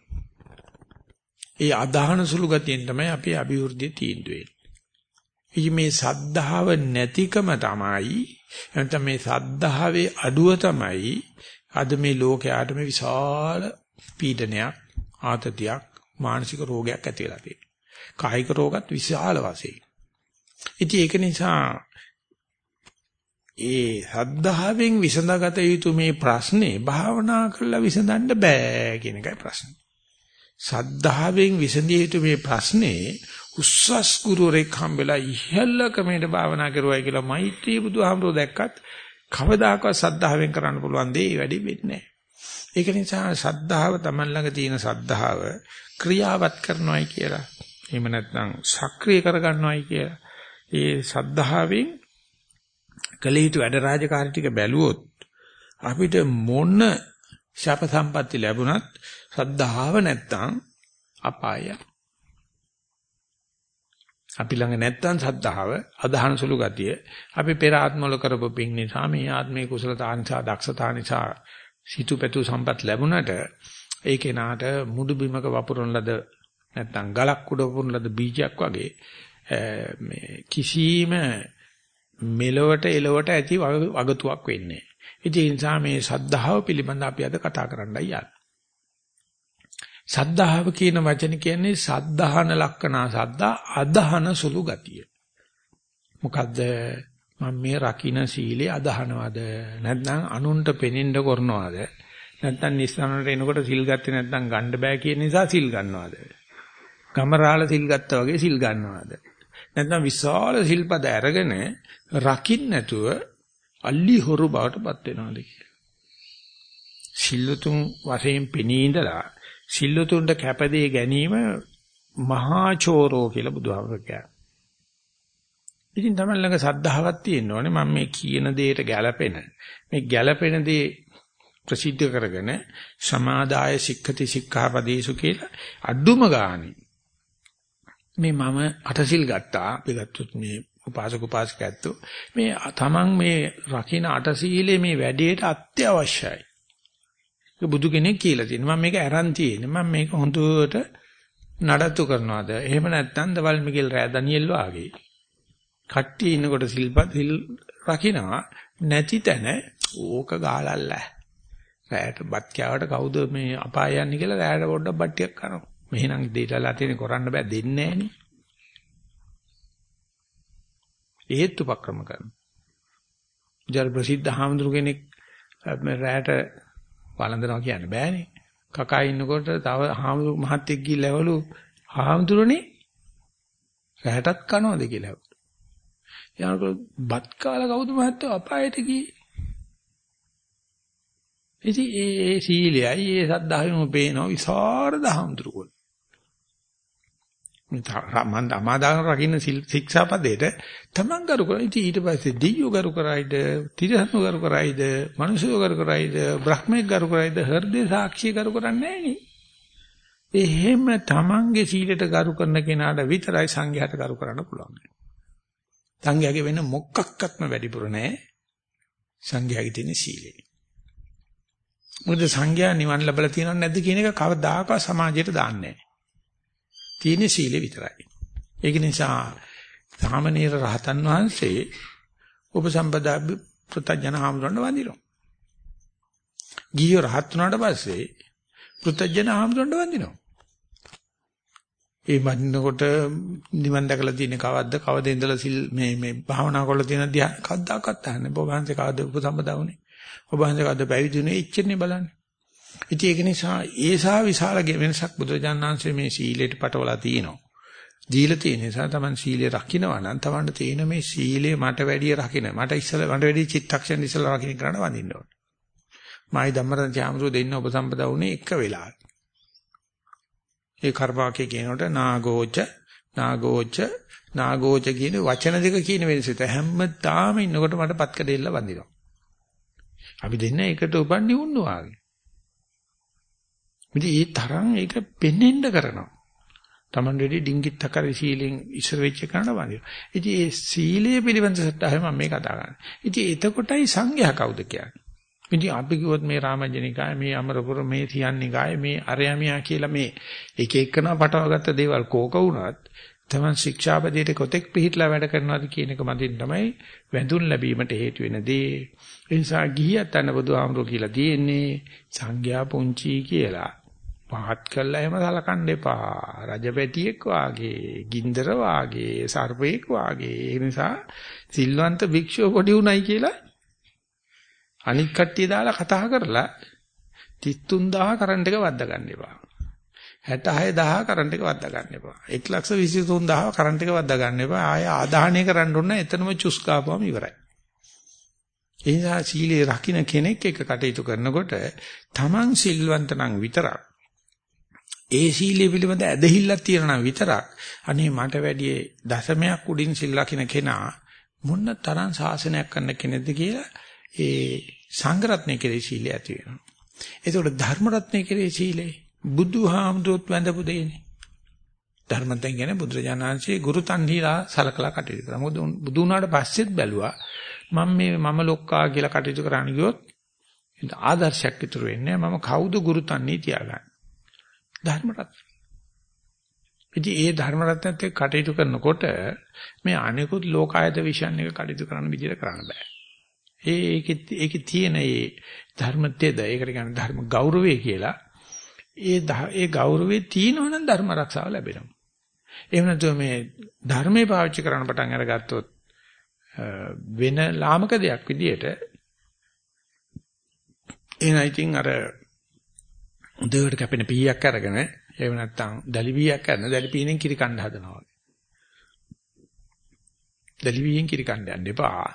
Speaker 1: ඒ අදහන සුළු ගතියෙන් තමයි අපි අභිවෘද්ධිය තීන්දුව වෙන්නේ. මේ සද්ධාව නැතිකම තමයි නැත්නම් මේ සද්ධාවේ අඩුව තමයි අද මේ ලෝකයට මේ විශාල පීඩනයක් ආතතියක් මානසික රෝගයක් ඇති වෙලා තියෙනවා. කායික රෝගත් විශාල වශයෙන්. ඉතින් ඒක නිසා ඒ සද්ධාවෙන් විසඳගත යුතු මේ ප්‍රශ්නේ භාවනා කරලා විසඳන්න බෑ කියන එකයි ප්‍රශ්නේ. සද්ධාවෙන් විසඳිය යුතු මේ ප්‍රශ්නේ උස්සස් ගුරුවරෙක් හම්බෙලා ඉහළ ක්‍රමයට භාවනා කරුවයි කියලා මෛත්‍රී බුදුහාමරෝ දැක්කත් කවදාකවත් සද්ධාවෙන් කරන්න පුළුවන් දේ වැඩි වෙන්නේ නැහැ. ඒක නිසා සද්ධාව Taman ළඟ තියෙන සද්ධාව ක්‍රියාවත් කරනවායි කියලා එහෙම නැත්නම් සක්‍රිය කරගන්නවයි කියලා. ඒ සද්ධාවෙන් කළ යුතු වැඩ රාජකාරී ටික බැලුවොත් අපිට මොන ශාප සම්පatti ලැබුණත් සද්ධාව නැත්තම් අපායයි. අපි ළඟ නැත්තම් සද්ධාව අදහන සුළු ගතිය අපි පෙර ආත්මවල කරපු පින් නිසා මේ ආත්මේ කුසලතා නිසා දක්ෂතා නිසා සිතුපැතු සම්පත් ලැබුණට ඒ කෙනාට මුඩු බිමක වපුරන ලද නැත්තම් ගලක් උඩ වුණ ලද බීජයක් වගේ මේ කිසිම මෙලොවට එලොවට ඇති වගතුවක් වෙන්නේ. ඉතින් ඒ නිසා මේ සද්ධාව පිළිබඳ අපි අද කතා කරන්නයි යන්නේ. සද්ධාව කියන වචනේ කියන්නේ සද්ධාහන ලක්කනා සද්දා අදහන සුළු ගතිය. මොකද්ද මම මේ රකින්න සීලේ අදහනවද නැත්නම් අනුන්ට පෙනෙන්න කරනවද නැත්නම් නිස්සනට එනකොට සිල් ගත්තේ නැත්නම් ගන්න බෑ කියන නිසා සිල් ගන්නවද ගමරාල සිල් ගත්තා වගේ සිල් ගන්නවාද? නැත්නම් විශාල සිල්පද අරගෙන රකින්න නැතුව අල්ලි හොරු බවටපත් වෙනවාද කියලා. සිල්ලුතුන් වශයෙන් පෙනී ඉඳලා සිල්ලුතුන්ට කැපදේ ගැනීම මහා චෝරෝ කියලා බුදුහාමර කියනවා. ඉතින් තමයි ළඟ සද්ධාවක් තියෙන්න ඕනේ මම මේ කියන දෙයට ගැළපෙන මේ ගැළපෙන දේ ප්‍රසිද්ධ කරගෙන සමාදාය සික්ඛති සික්ඛාපදේසු කියලා අඩුම ගානේ මේ මම අටසිල් ගත්තා අපි ගත්තොත් මේ උපාසක උපාසික ඇත්තෝ මේ තමන් මේ රකින්න අටසීලේ මේ වැඩේට අත්‍යවශ්‍යයි. ඒක බුදු කෙනෙක් කියලා තියෙනවා. මම මේක අරන් තියෙන්නේ. මම මේක හොඳට නඩත්තු කරනවාද? එහෙම නැත්නම් දවල් මිගෙල් රෑ දනියෙල් වාගේ. කට්ටිය ඉන්නකොට සිල්පත් සිල් රකින්නවා නැති තැන ඕක ගාලල්ල. රෑට බත් කෑවට කවුද මේ අපාය යන්නේ කියලා රෑට පොඩ්ඩක් බට්ටියක් කනවා. මෙහෙනම් දෙයටලා තියෙන කරන්න බෑ දෙන්නේ නෑනේ. ඒත් උපක්‍රම කරනවා. ජර ප්‍රසිද්ධ හාමුදුරු කෙනෙක් රැයට වළඳනවා කියන්න බෑනේ. කකා ඉන්නකොට තව හාමුදුරු මහත්තයෙක් ගිහිල්ලාවලු හාමුදුරනේ රැයටත් කනවද කියලා. යානකොට බත් කාලා කවුද මහත්තයෝ අපායට ගියේ? ඉතින් ඒ ඒ සීලයයි ඒ සද්ධාවෙම පේනවා විසරද හාමුදුරුවෝ. මම අමාදාන රකින්න ශික්ෂාපදේට තමන් කරු කරා. ඉතින් ඊට පස්සේ දෙයියෝ කරු කරයිද, තිරසනු කරු කරයිද, මිනිස්සු කරු කරයිද, බ්‍රහ්මෙක් කරු කරයිද, හෘදේ සාක්ෂිය කරු කරන්නේ නැහැ එහෙම තමන්ගේ සීලයට කරු කරන කෙනාට විතරයි සංඝයාට කරු කරන්න පුළුවන්. සංඝයාගේ වෙන මොකක්වත්ම වැඩිපුර නැහැ. සංඝයාගේ තියෙන සීලය. මොකද සංඝයා නිවන් ලැබලා තියෙනවද නැද්ද කියන එක කවදාකවත් සමාජයට දාන්නේ නැහැ. තියෙන සීලෙ විතරයි. ඒක නිසා සාමණේර රහතන් වහන්සේ උපසම්පදා පෘතජන හාමුදුරන්ව වඳිනවා. ගිහියෝ රහත් වුණාට පස්සේ පෘතජන හාමුදුරන්ව වඳිනවා. ඒ වඳිනකොට නිවන් දැකලා තියෙන කවද්ද කවද ඉඳලා සිල් මේ මේ භාවනා කරලා තියෙන ධ්‍යාන කද්දාකත් අහන්නේ. ඔබ වහන්සේ කවද උපසම්පදා වුනේ? ඔබ වහන්සේ කවද පැවිදි වුනේ? ඉච්චන්නේ බලන්නේ. ඉතින් ඒක නිසා ඒසා විශාල වෙනසක් බුදුරජාණන් වහන්සේ මේ සීලයට පටවලා තියෙනවා. දීලා තියෙන නිසා Taman සීලය රකින්නවා නම් Tamanට තියෙන මේ සීලය මට වැඩිය රකින්න. මට ඉස්සල මට වැඩිය චිත්තක්ෂණ ඉස්සල රකින්න කරන්න වඳින්න ඕනේ. මායි ධම්මරන් ත්‍යාමරු දෙන්න ඔබ සම්පදා වුණේ එක වෙලාවක. ඒ කර්මාකේ කියනකොට නාගෝච නාගෝච නාගෝච කියන වචන දෙක කියන වෙනසට හැමදාම ඉන්නකොට මට පත්ක දෙල්ල වඳිනවා. අපි දෙන්න එකට උපන්නේ වුණු වාගේ. ඉතින් ඒ තරම් ඒක පෙන්ෙන්න කරනවා. Taman ready ඩිංගිත් අකරි සීලෙන් ඉස්සර වෙච්ච කරන්න වඳිනවා. ඉතින් ඒ සීලය පිළිබඳ සත්‍යය මම මේ කතා කරන්නේ. ඉතින් එතකොටයි සංඝයා කවුද කියන්නේ? ඉතින් අපි කිව්වොත් මේ රාමජනිකාය මේ අමරපුර මේ තියන්නිකාය මේ අරයමියා කියලා මේ එක එකනා පටවගත්ත දේවල් කෝක වුණත් තමන් ශික්ෂාපදයට කොතෙක් පිළිහිట్లా වැඩ කරනවද කියන එක මතින් තමයි වැඳුන් ලැබීමට හේතු වෙන දේ. ඒ නිසා ගිහියත් අන්න බුදුහාමුදුරුවෝ කියලා තියෙන්නේ සංඝයා පුංචි කියලා. පහත් කළා එහෙම සලකන්න එපා. රජපැටියෙක් වාගේ, ගින්දර වාගේ, සර්පෙක් වාගේ. ඒ නිසා සිල්වන්ත භික්ෂුව පොඩි උණයි කියලා අනික් කට්ටිය දාලා කතා කරලා 33000 කරන්ට් එක වද්දා ගන්න එපා. 66000 කරන්ට් එක වද්දා ගන්න එපා. 123000 කරන්ට් එක වද්දා ගන්න එපා. ආය ආදාහනය කරන්න ඕන එතනම චුස් කාපුවම ඉවරයි. ඒ නිසා සීලේ රකින්න කෙනෙක් එක කටයුතු කරනකොට තමන් සිල්වන්ත නම් විතරක් ඒ සීලයේ පිළිබඳ ඇදහිල්ලක් තියෙනවා නම් විතරක් අනේ මට වැඩි දශමයක් උඩින් සිල් රකින්න කෙනා මොන්න තරම් ශාසනයක් කරන්න කෙනෙක්ද කියලා ඒ සංඝරත්නය කෙරේ සීලය ඇති වෙනවා. ඒතකොට ධර්මරත්නය කෙරේ සීලය බුදුහාමුදුරුවොත් වැඳපු දෙයනේ. ධර්මයෙන් කියන්නේ බුදුරජාණන්සේ ගුරු තන්හිලා සලකලා කටයුතු කරා. මොකද බුදු වුණාට පස්සෙත් බැලුවා මම මේ මම ලොක්කා කියලා කටයුතු කරන්න ගියොත් ආදර්ශයක් ඉතුරු වෙන්නේ මම කවුද ගුරු තන්හි තියාගන්නේ. ධර්මරත්න. ඉතින් ඒ ධර්මරත්නත් එක්ක කටයුතු කරනකොට මේ අනිකුත් ලෝකායත විශ්යන් එක කටයුතු කරන්න විදිහට කරන්න බෑ. ඒ ඒකේ ඒකේ තියෙන ඒ ධර්මත්‍යද ඒකට කියන්නේ ධර්ම ගෞරවය කියලා. ඒ ඒ ගෞරවේ තියෙනවනම් ධර්ම ආරක්ෂාව ලැබෙනවා. එහෙම නැත්නම් මේ ධර්මයේ පාවිච්චි කරන්න පටන් අරගත්තොත් වෙන ලාමක දෙයක් විදියට එනයි ඉතින් අර උදේට කැපෙන පීයක් අරගෙන එහෙම නැත්නම් දැලිපීයක් කරන දැලිපීනෙන් කිරි කණ්ඩ හදනවා. දැලිපීයෙන් කිරි කණ්ඩ යන්න එපා.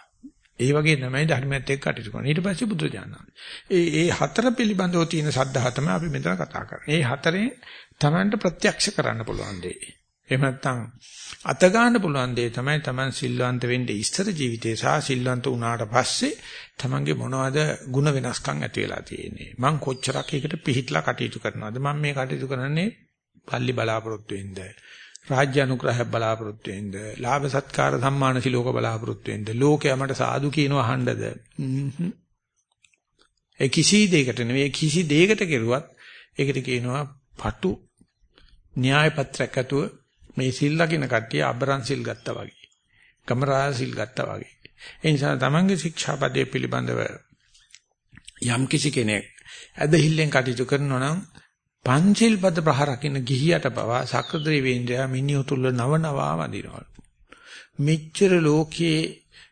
Speaker 1: ඒ වගේ තමයි ධර්මයත් එක්ක කටයුතු කරන්නේ. ඊට පස්සේ බුදුරජාණන්. ඒ ඒ හතර පිළිබඳව තියෙන සද්ධා තමයි අපි මෙතන කතා කරන්නේ. ඒ හතරේ Tamanට ප්‍රත්‍යක්ෂ කරන්න පුළුවන් දේ. එහෙම නැත්නම් අත ගන්න පුළුවන් දේ තමයි Taman සිල්වන්ත වෙන්නේ ඉස්තර ජීවිතේ සහ සිල්වන්ත වුණාට පස්සේ Tamanගේ මොනවද ಗುಣ වෙනස්කම් ඇති වෙලා තියෙන්නේ. මං කොච්චරක් ඒකට පිහිටලා කටයුතු කරනවද? මම මේ කටයුතු කරන්නේ පල්ලි බලාපොරොත්තු වෙන්න රාජ්‍ය අනුග්‍රහ බලාපොරොත්තු වෙන්න ලාභ සත්කාර සම්මාන සිලෝක බලාපොරොත්තු වෙන්න ලෝකයා මට සාදු කියනවා අහන්නද? ඒ කිසි දෙයකට නෙවෙයි කිසි දෙයකට කෙරුවත් ඒකට කියනවා පටු න්‍යාය පත්‍රයක් ඇතුළු මේ සිල් ලකින කට්ටිය අබරන් සිල් ගත්තා වගේ. කමරා සිල් ගත්තා වගේ. ඒ නිසා තමන්ගේ ශික්ෂාපදයේ පිළිබඳව යම් කිසි කෙනෙක් ඇදහිල්ලෙන් කටයුතු කරනවා නම් පංචිල් පද ප්‍රහරකින්න ගිහියට පවා සක්‍රදේ වේන්ද්‍රයා මිනිහතුල්ල නව නවා වදිනවා. මෙච්චර ලෝකයේ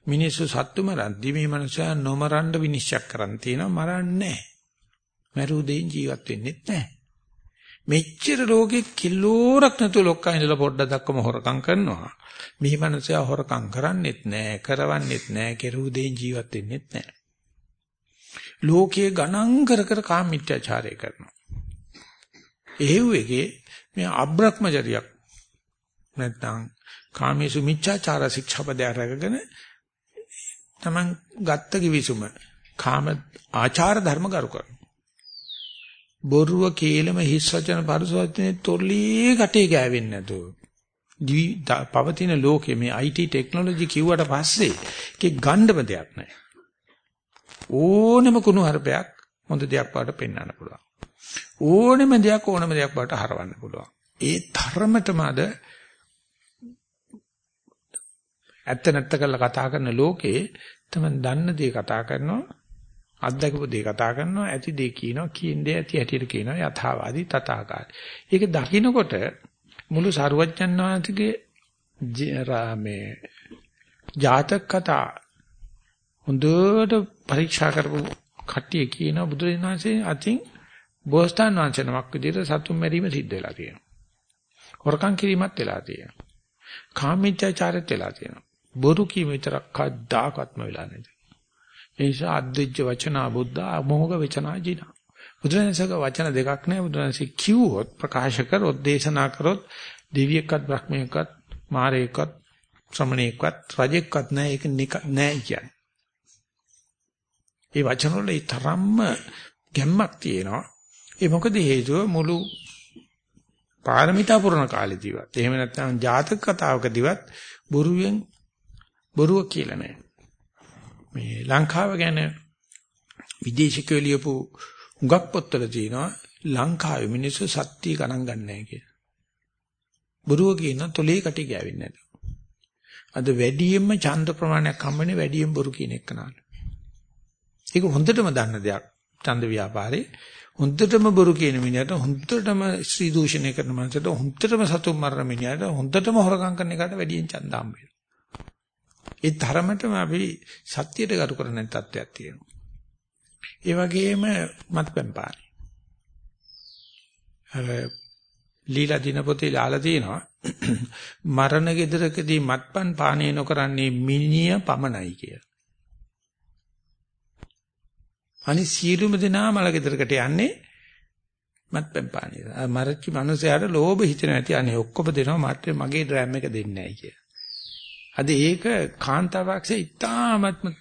Speaker 1: මිනිස්සු සත්තු මරද්දි මේ මනුස්සයා නොමරන්න විනිශ්චය කරන් තියෙනවා මරන්නේ නැහැ. මරු දෙයින් ජීවත් වෙන්නේ නැහැ. මෙච්චර ලෝකෙ කිලෝරක් නැතු ලොක්කා ඉඳලා පොඩ්ඩක් දක්වම හොරකම් කරනවා. මේ මනුස්සයා හොරකම් කරන්නේත් නැහැ, කරවන්නේත් නැහැ, කෙරුව දෙයින් ජීවත් වෙන්නේත් නැහැ. ලෝකයේ ගණන් කර කර කාමීත්‍යාචාරය කරනවා. එහෙව් එකේ මේ අබ්‍රහ්මචරියක් නැත්නම් කාමේසු මිච්ඡාචාර ශික්ෂාපදය අරගෙන තමන් ගත්ත කිවිසුම කාම ආචාර ධර්ම කරු කරන බොරුව කේලම හිස් වචන පරස වචනේ තොල්ලී කටේ ගෑවෙන්නේ නැතුව. දිවි පවතින ලෝකයේ මේ IT ටෙක්නොලොජි කිව්වට පස්සේ ඒකේ ගණ්ඩම දෙයක් නැහැ. ඕනම කුණු හරපයක් හොඳ දෙයක් වාට පෙන්වන්න පුළුවන්. ඕනෙම දෙයක් ඕනම දෙයක් බවට හරවන්න පුළුවන්. ඒ තරමටම අද ඇත්ත නැත්ත කරලා කතා කරන ලෝකේ තමයි දන්න දේ කතා කරනවා. අත්දකපු දේ කතා කරනවා ඇති දේ කියනවා කියන දේ ඇති හැටියට කියනවා යථාවාදී තථාකාරී. ඒක දකින්නකොට මුළු සරුවච්චන් වහන්සේගේ මේ ජාතක කතා හොඳට පරීක්ෂා කරපු කට්ටිය කියනවා බුදුරජාණන් වහන්සේ අතින් බෝසතාන් වහන්සේ නමක් විදිහට සතුම් මැරීම සිද්ධ වෙලා තියෙනවා. හොරකම් කිරීමත් වෙලා තියෙනවා. කාමීච්ඡාචාරයත් වෙලා තියෙනවා. බොරු කීම විතරක් කද්දාකත්ම වෙලා නැහැ. ඒ නිසා අද්විජ්ජ වචනා බුද්ධ අමෝඝ වචනා ජිනා. බුදුරජාණන්සේක වචන දෙකක් නැහැ. බුදුරජාණන්සේ කිව්වොත් ප්‍රකාශ කරොත් දේශනා කරොත් දෙවියෙක්වත් බ්‍රහ්මයෙක්වත් මාරයෙක්වත් ශ්‍රමණයෙක්වත් රජෙක්වත් නැහැ. ඒක නෑ කියන්නේ. ඒ වචන වල ඒ තරම්ම ගැම්මක් තියෙනවා. ඒ මොකද හේතුව මුළු පාරමිතා පුරන කාලෙදිවත් එහෙම නැත්නම් ජාතක කතාවකදිවත් බොරුවෙන් බොරුව කියලා නැහැ. මේ ලංකාව ගැන විදේශිකයෝ ලියපු හුඟක් පොත්වල තියෙනවා ලංකාවේ මිනිස්සු සත්‍ය ගණන් ගන්නෑ කියලා. බොරුව කියන තොලේ කටි ගෑවෙන්නේ නැහැ. අද වැඩියෙන්ම ඡන්ද ප්‍රමාණයක් හම්බෙන්නේ වැඩියෙන් බොරු කියන එක නාන. ඒක හොඳටම දන්න දෙයක්. ඡන්ද ව්‍යාපාරේ හොඳටම බොරු කියන මිනිහට හොඳටම ශ්‍රී දූෂණය කරන මනසට හොඳටම සතුම් මරන මිනිහට හොඳටම හොරකම් කරන එකට වැඩියෙන් ඡන්ද හම්බ වෙනවා. ඒ තරමටම අපි සත්‍යයට ගරු කරන තත්ත්වයක් තියෙනවා. ඒ වගේම මත්පැන් පානයි. අර ලීලා දින පොතේ ලාලා තියෙනවා මරණ ගෙදරකදී මත්පැන් පානය නොකරන්නේ මිනිය පමණයි කියලා. අනි සියලුම දෙනා මල ගෙදරකට යන්නේ මත්පැන් පානය. මරච්චි මිනිසයාට ලෝභ හිතෙන ඇති අනේ ඔක්කොම දෙනවා මට මගේ ඩ්‍රෑම් එක දෙන්නේ නැහැ කියලා. අද ඒක කාන්තාවක්සේ ඉතාමත්ම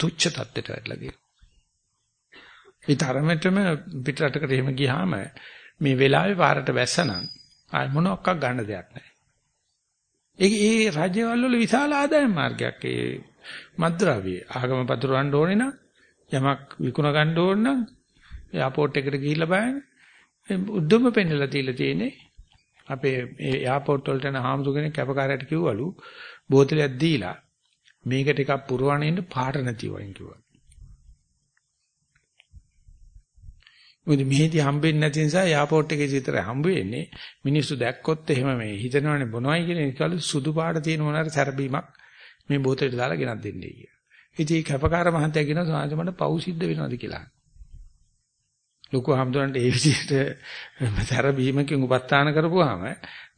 Speaker 1: තුච්ච තත්ත්වයට වැටලා ගියා. ඒ තරමටම පිටරටකට එහෙම ගියාම මේ වෙලාවේ පාරට වැස්සනම් ආය මොනක්ක් ගන්න දෙයක් නැහැ. ඒක ඒ රජවල් වල විශාල ආදායම් මාර්ගයක් ඒ මද්ද්‍රව්‍ය. ආගම පතුරවන්න ඕනේ නම් යමක් විකුණ ගන්න ඕන නම් එයාපෝට් එකට ගිහිල්ලා බලන්න. උද්දම පෙන්නලා තියලා තියෙන්නේ අපේ ඒ එයාපෝට් වලට යන හාමුදුර කෙනෙක් කැපකාරයට කිව්වලු බෝතලයක් දීලා මේක ටිකක් පුරවන්න ඉන්න පාට නැතිවයින් කිව්වා. මොකද මෙහෙදි හම්බෙන්නේ නැති නිසා එයාපෝට් එකේ විතර හම්බ වෙන්නේ මිනිස්සු දැක්කොත් එහෙම මේ හිතනවනේ බොනවයි කියන එකවල සුදු පාට තියෙන මොනාර සැරබීමක් මේ බෝතලෙට දාලා ගෙනත් දෙන්නේ කියලා. ඉතින් ඒ කැපකාර මහත්තයා කියනවා සමාජ මට පව් සිද්ධ වෙනවද කියලා. ලොකු හම්දුරන්ට ඒ විදිහට සැරබීමකින් උපස්ථාන කරපුවාම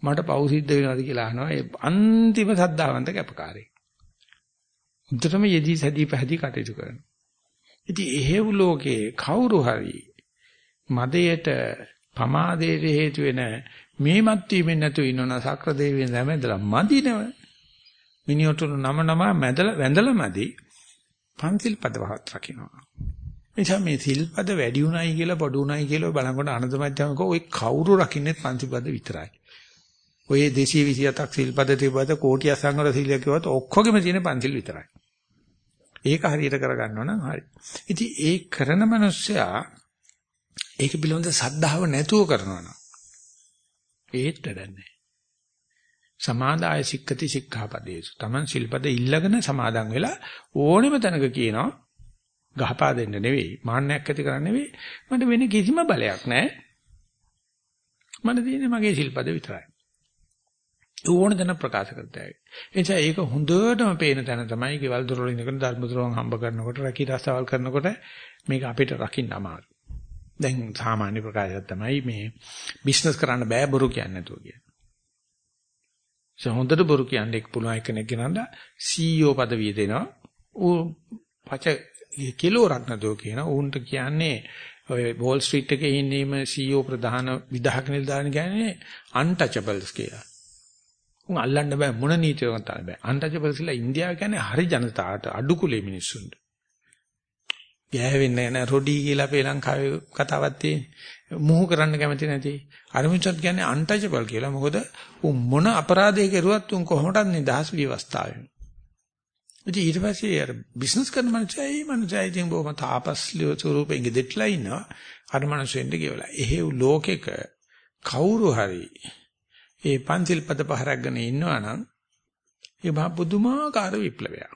Speaker 1: මට පව් සිද්ධ වෙනවද කියලා අහනවා. ඒ අන්තිම සද්ධාවන්ත කැපකාරයෙක්. උන්ටම යෙදී සැදී පැහැදී කටයුතු කරනවා. ඉතින් එහෙව් ලෝකේ කවුරු හරි මදයට පමාදයට හේතු වෙන මේ මත් වීමෙන් නැතුව ඉන්නවනම් සක්‍ර දෙවියන් දැමෙදලා මදිනව. මිනිහට නම නම මැදලා වැඳලා මදි පන්තිල් පදවහත් රකින්නවා. එනිසා මේ සිල්පද වැඩි උණයි කියලා පොඩු උණයි කියලා බලනකොට අනന്തමජ්ජමක ඔය කවුරු රකින්නේ පන්තිපද විතරයි. ඔය 227ක් සිල්පද තිබ්බද කෝටි අසංගල සීලයක් කිව්වත් ඔක්කොගෙම තියෙන පන්තිල් විතරයි. ඒක හරියට කරගන්නවා නම් හරි. ඉතින් ඒ කරන මනුස්සයා ඒක පිළිබඳ සද්ධාව නැතුව කරනවා නම් ඒත් වැඩන්නේ. සමාදාය සික්කති සික්ඛාපදේසු. Taman සිල්පද ඉල්ලගෙන සමාදන් වෙලා ඕනෙම තැනක කියනවා ගහපා දෙන්න නෙවෙයි මාන්නයක් ඇති කරන්න නෙවෙයි මට වෙන කිසිම බලයක් නැහැ. මට තියෙන්නේ මගේ සිල්පද විතරයි. ඕන තැන ප්‍රකාශ කරතයි. එනිසා ඒක හොඳටම පේන තැන තමයි ගෙවල් දොරවල් ඉඳගෙන ධර්ම දොරවන් හම්බ කරනකොට රැකී රස්සාවල් කරනකොට මේක අපිට රකින්න අමාරුයි. දැන් සාමාන්‍ය ප්‍රකාශයක් තමයි මේ බිස්නස් කරන්න බෑ බොරු කියන්නේ නැතුව කියන්නේ. හොඳට බොරු කියන්නේ පුළුවන් කෙනෙක් ගෙනඳා CEO পদවිය දෙනවා. ඌ පච කිලෝරක් නැතෝ කියන ඌන්ට කියන්නේ ඔය වෝල් ස්ට්‍රීට් එකේ ඉන්නේම CEO ප්‍රධාන විධායක නිලධාරි කියන්නේ අන්ටචබල්ස් කියලා. උන් අල්ලන්න බෑ මොන නීතියකට තන බෑ. අන්ටචබල්ස් කියලා ඉන්දියාව කියන්නේ හරි ජනතාවට අඩු කුලේ මිනිස්සුන්ට. ගෑවෙන්නේ නැහැ රොඩි කියලා අපේ ලංකාවේ කතාවක් තියෙන්නේ. මුහු කරන්න කැමති නැති. අරමිචත් කියන්නේ අන්ටචබල් කියලා. මොකද උන් මොන අපරාධය කරුවත් උන් කොහොමදත් නිදහස් විවස්ථාවෙන්. ඉතින් ඊට පස්සේ අර බිස්නස් කරන මනුස්සයා ඒ මනුස්සයා ඉතින් බොහොම තාපස්ලිය ස්වරූපෙන් ගෙදෙట్లా ඉන්නවා. අර මනුස්සෙන්ට කියවලා. එහෙව් ලෝකෙක කවුරු හරි ඒ පන්සිල් පද පහරක්ගෙන ඉන්නවා නම් ඒ මහ පුදුමාකාර විප්ලවයක්.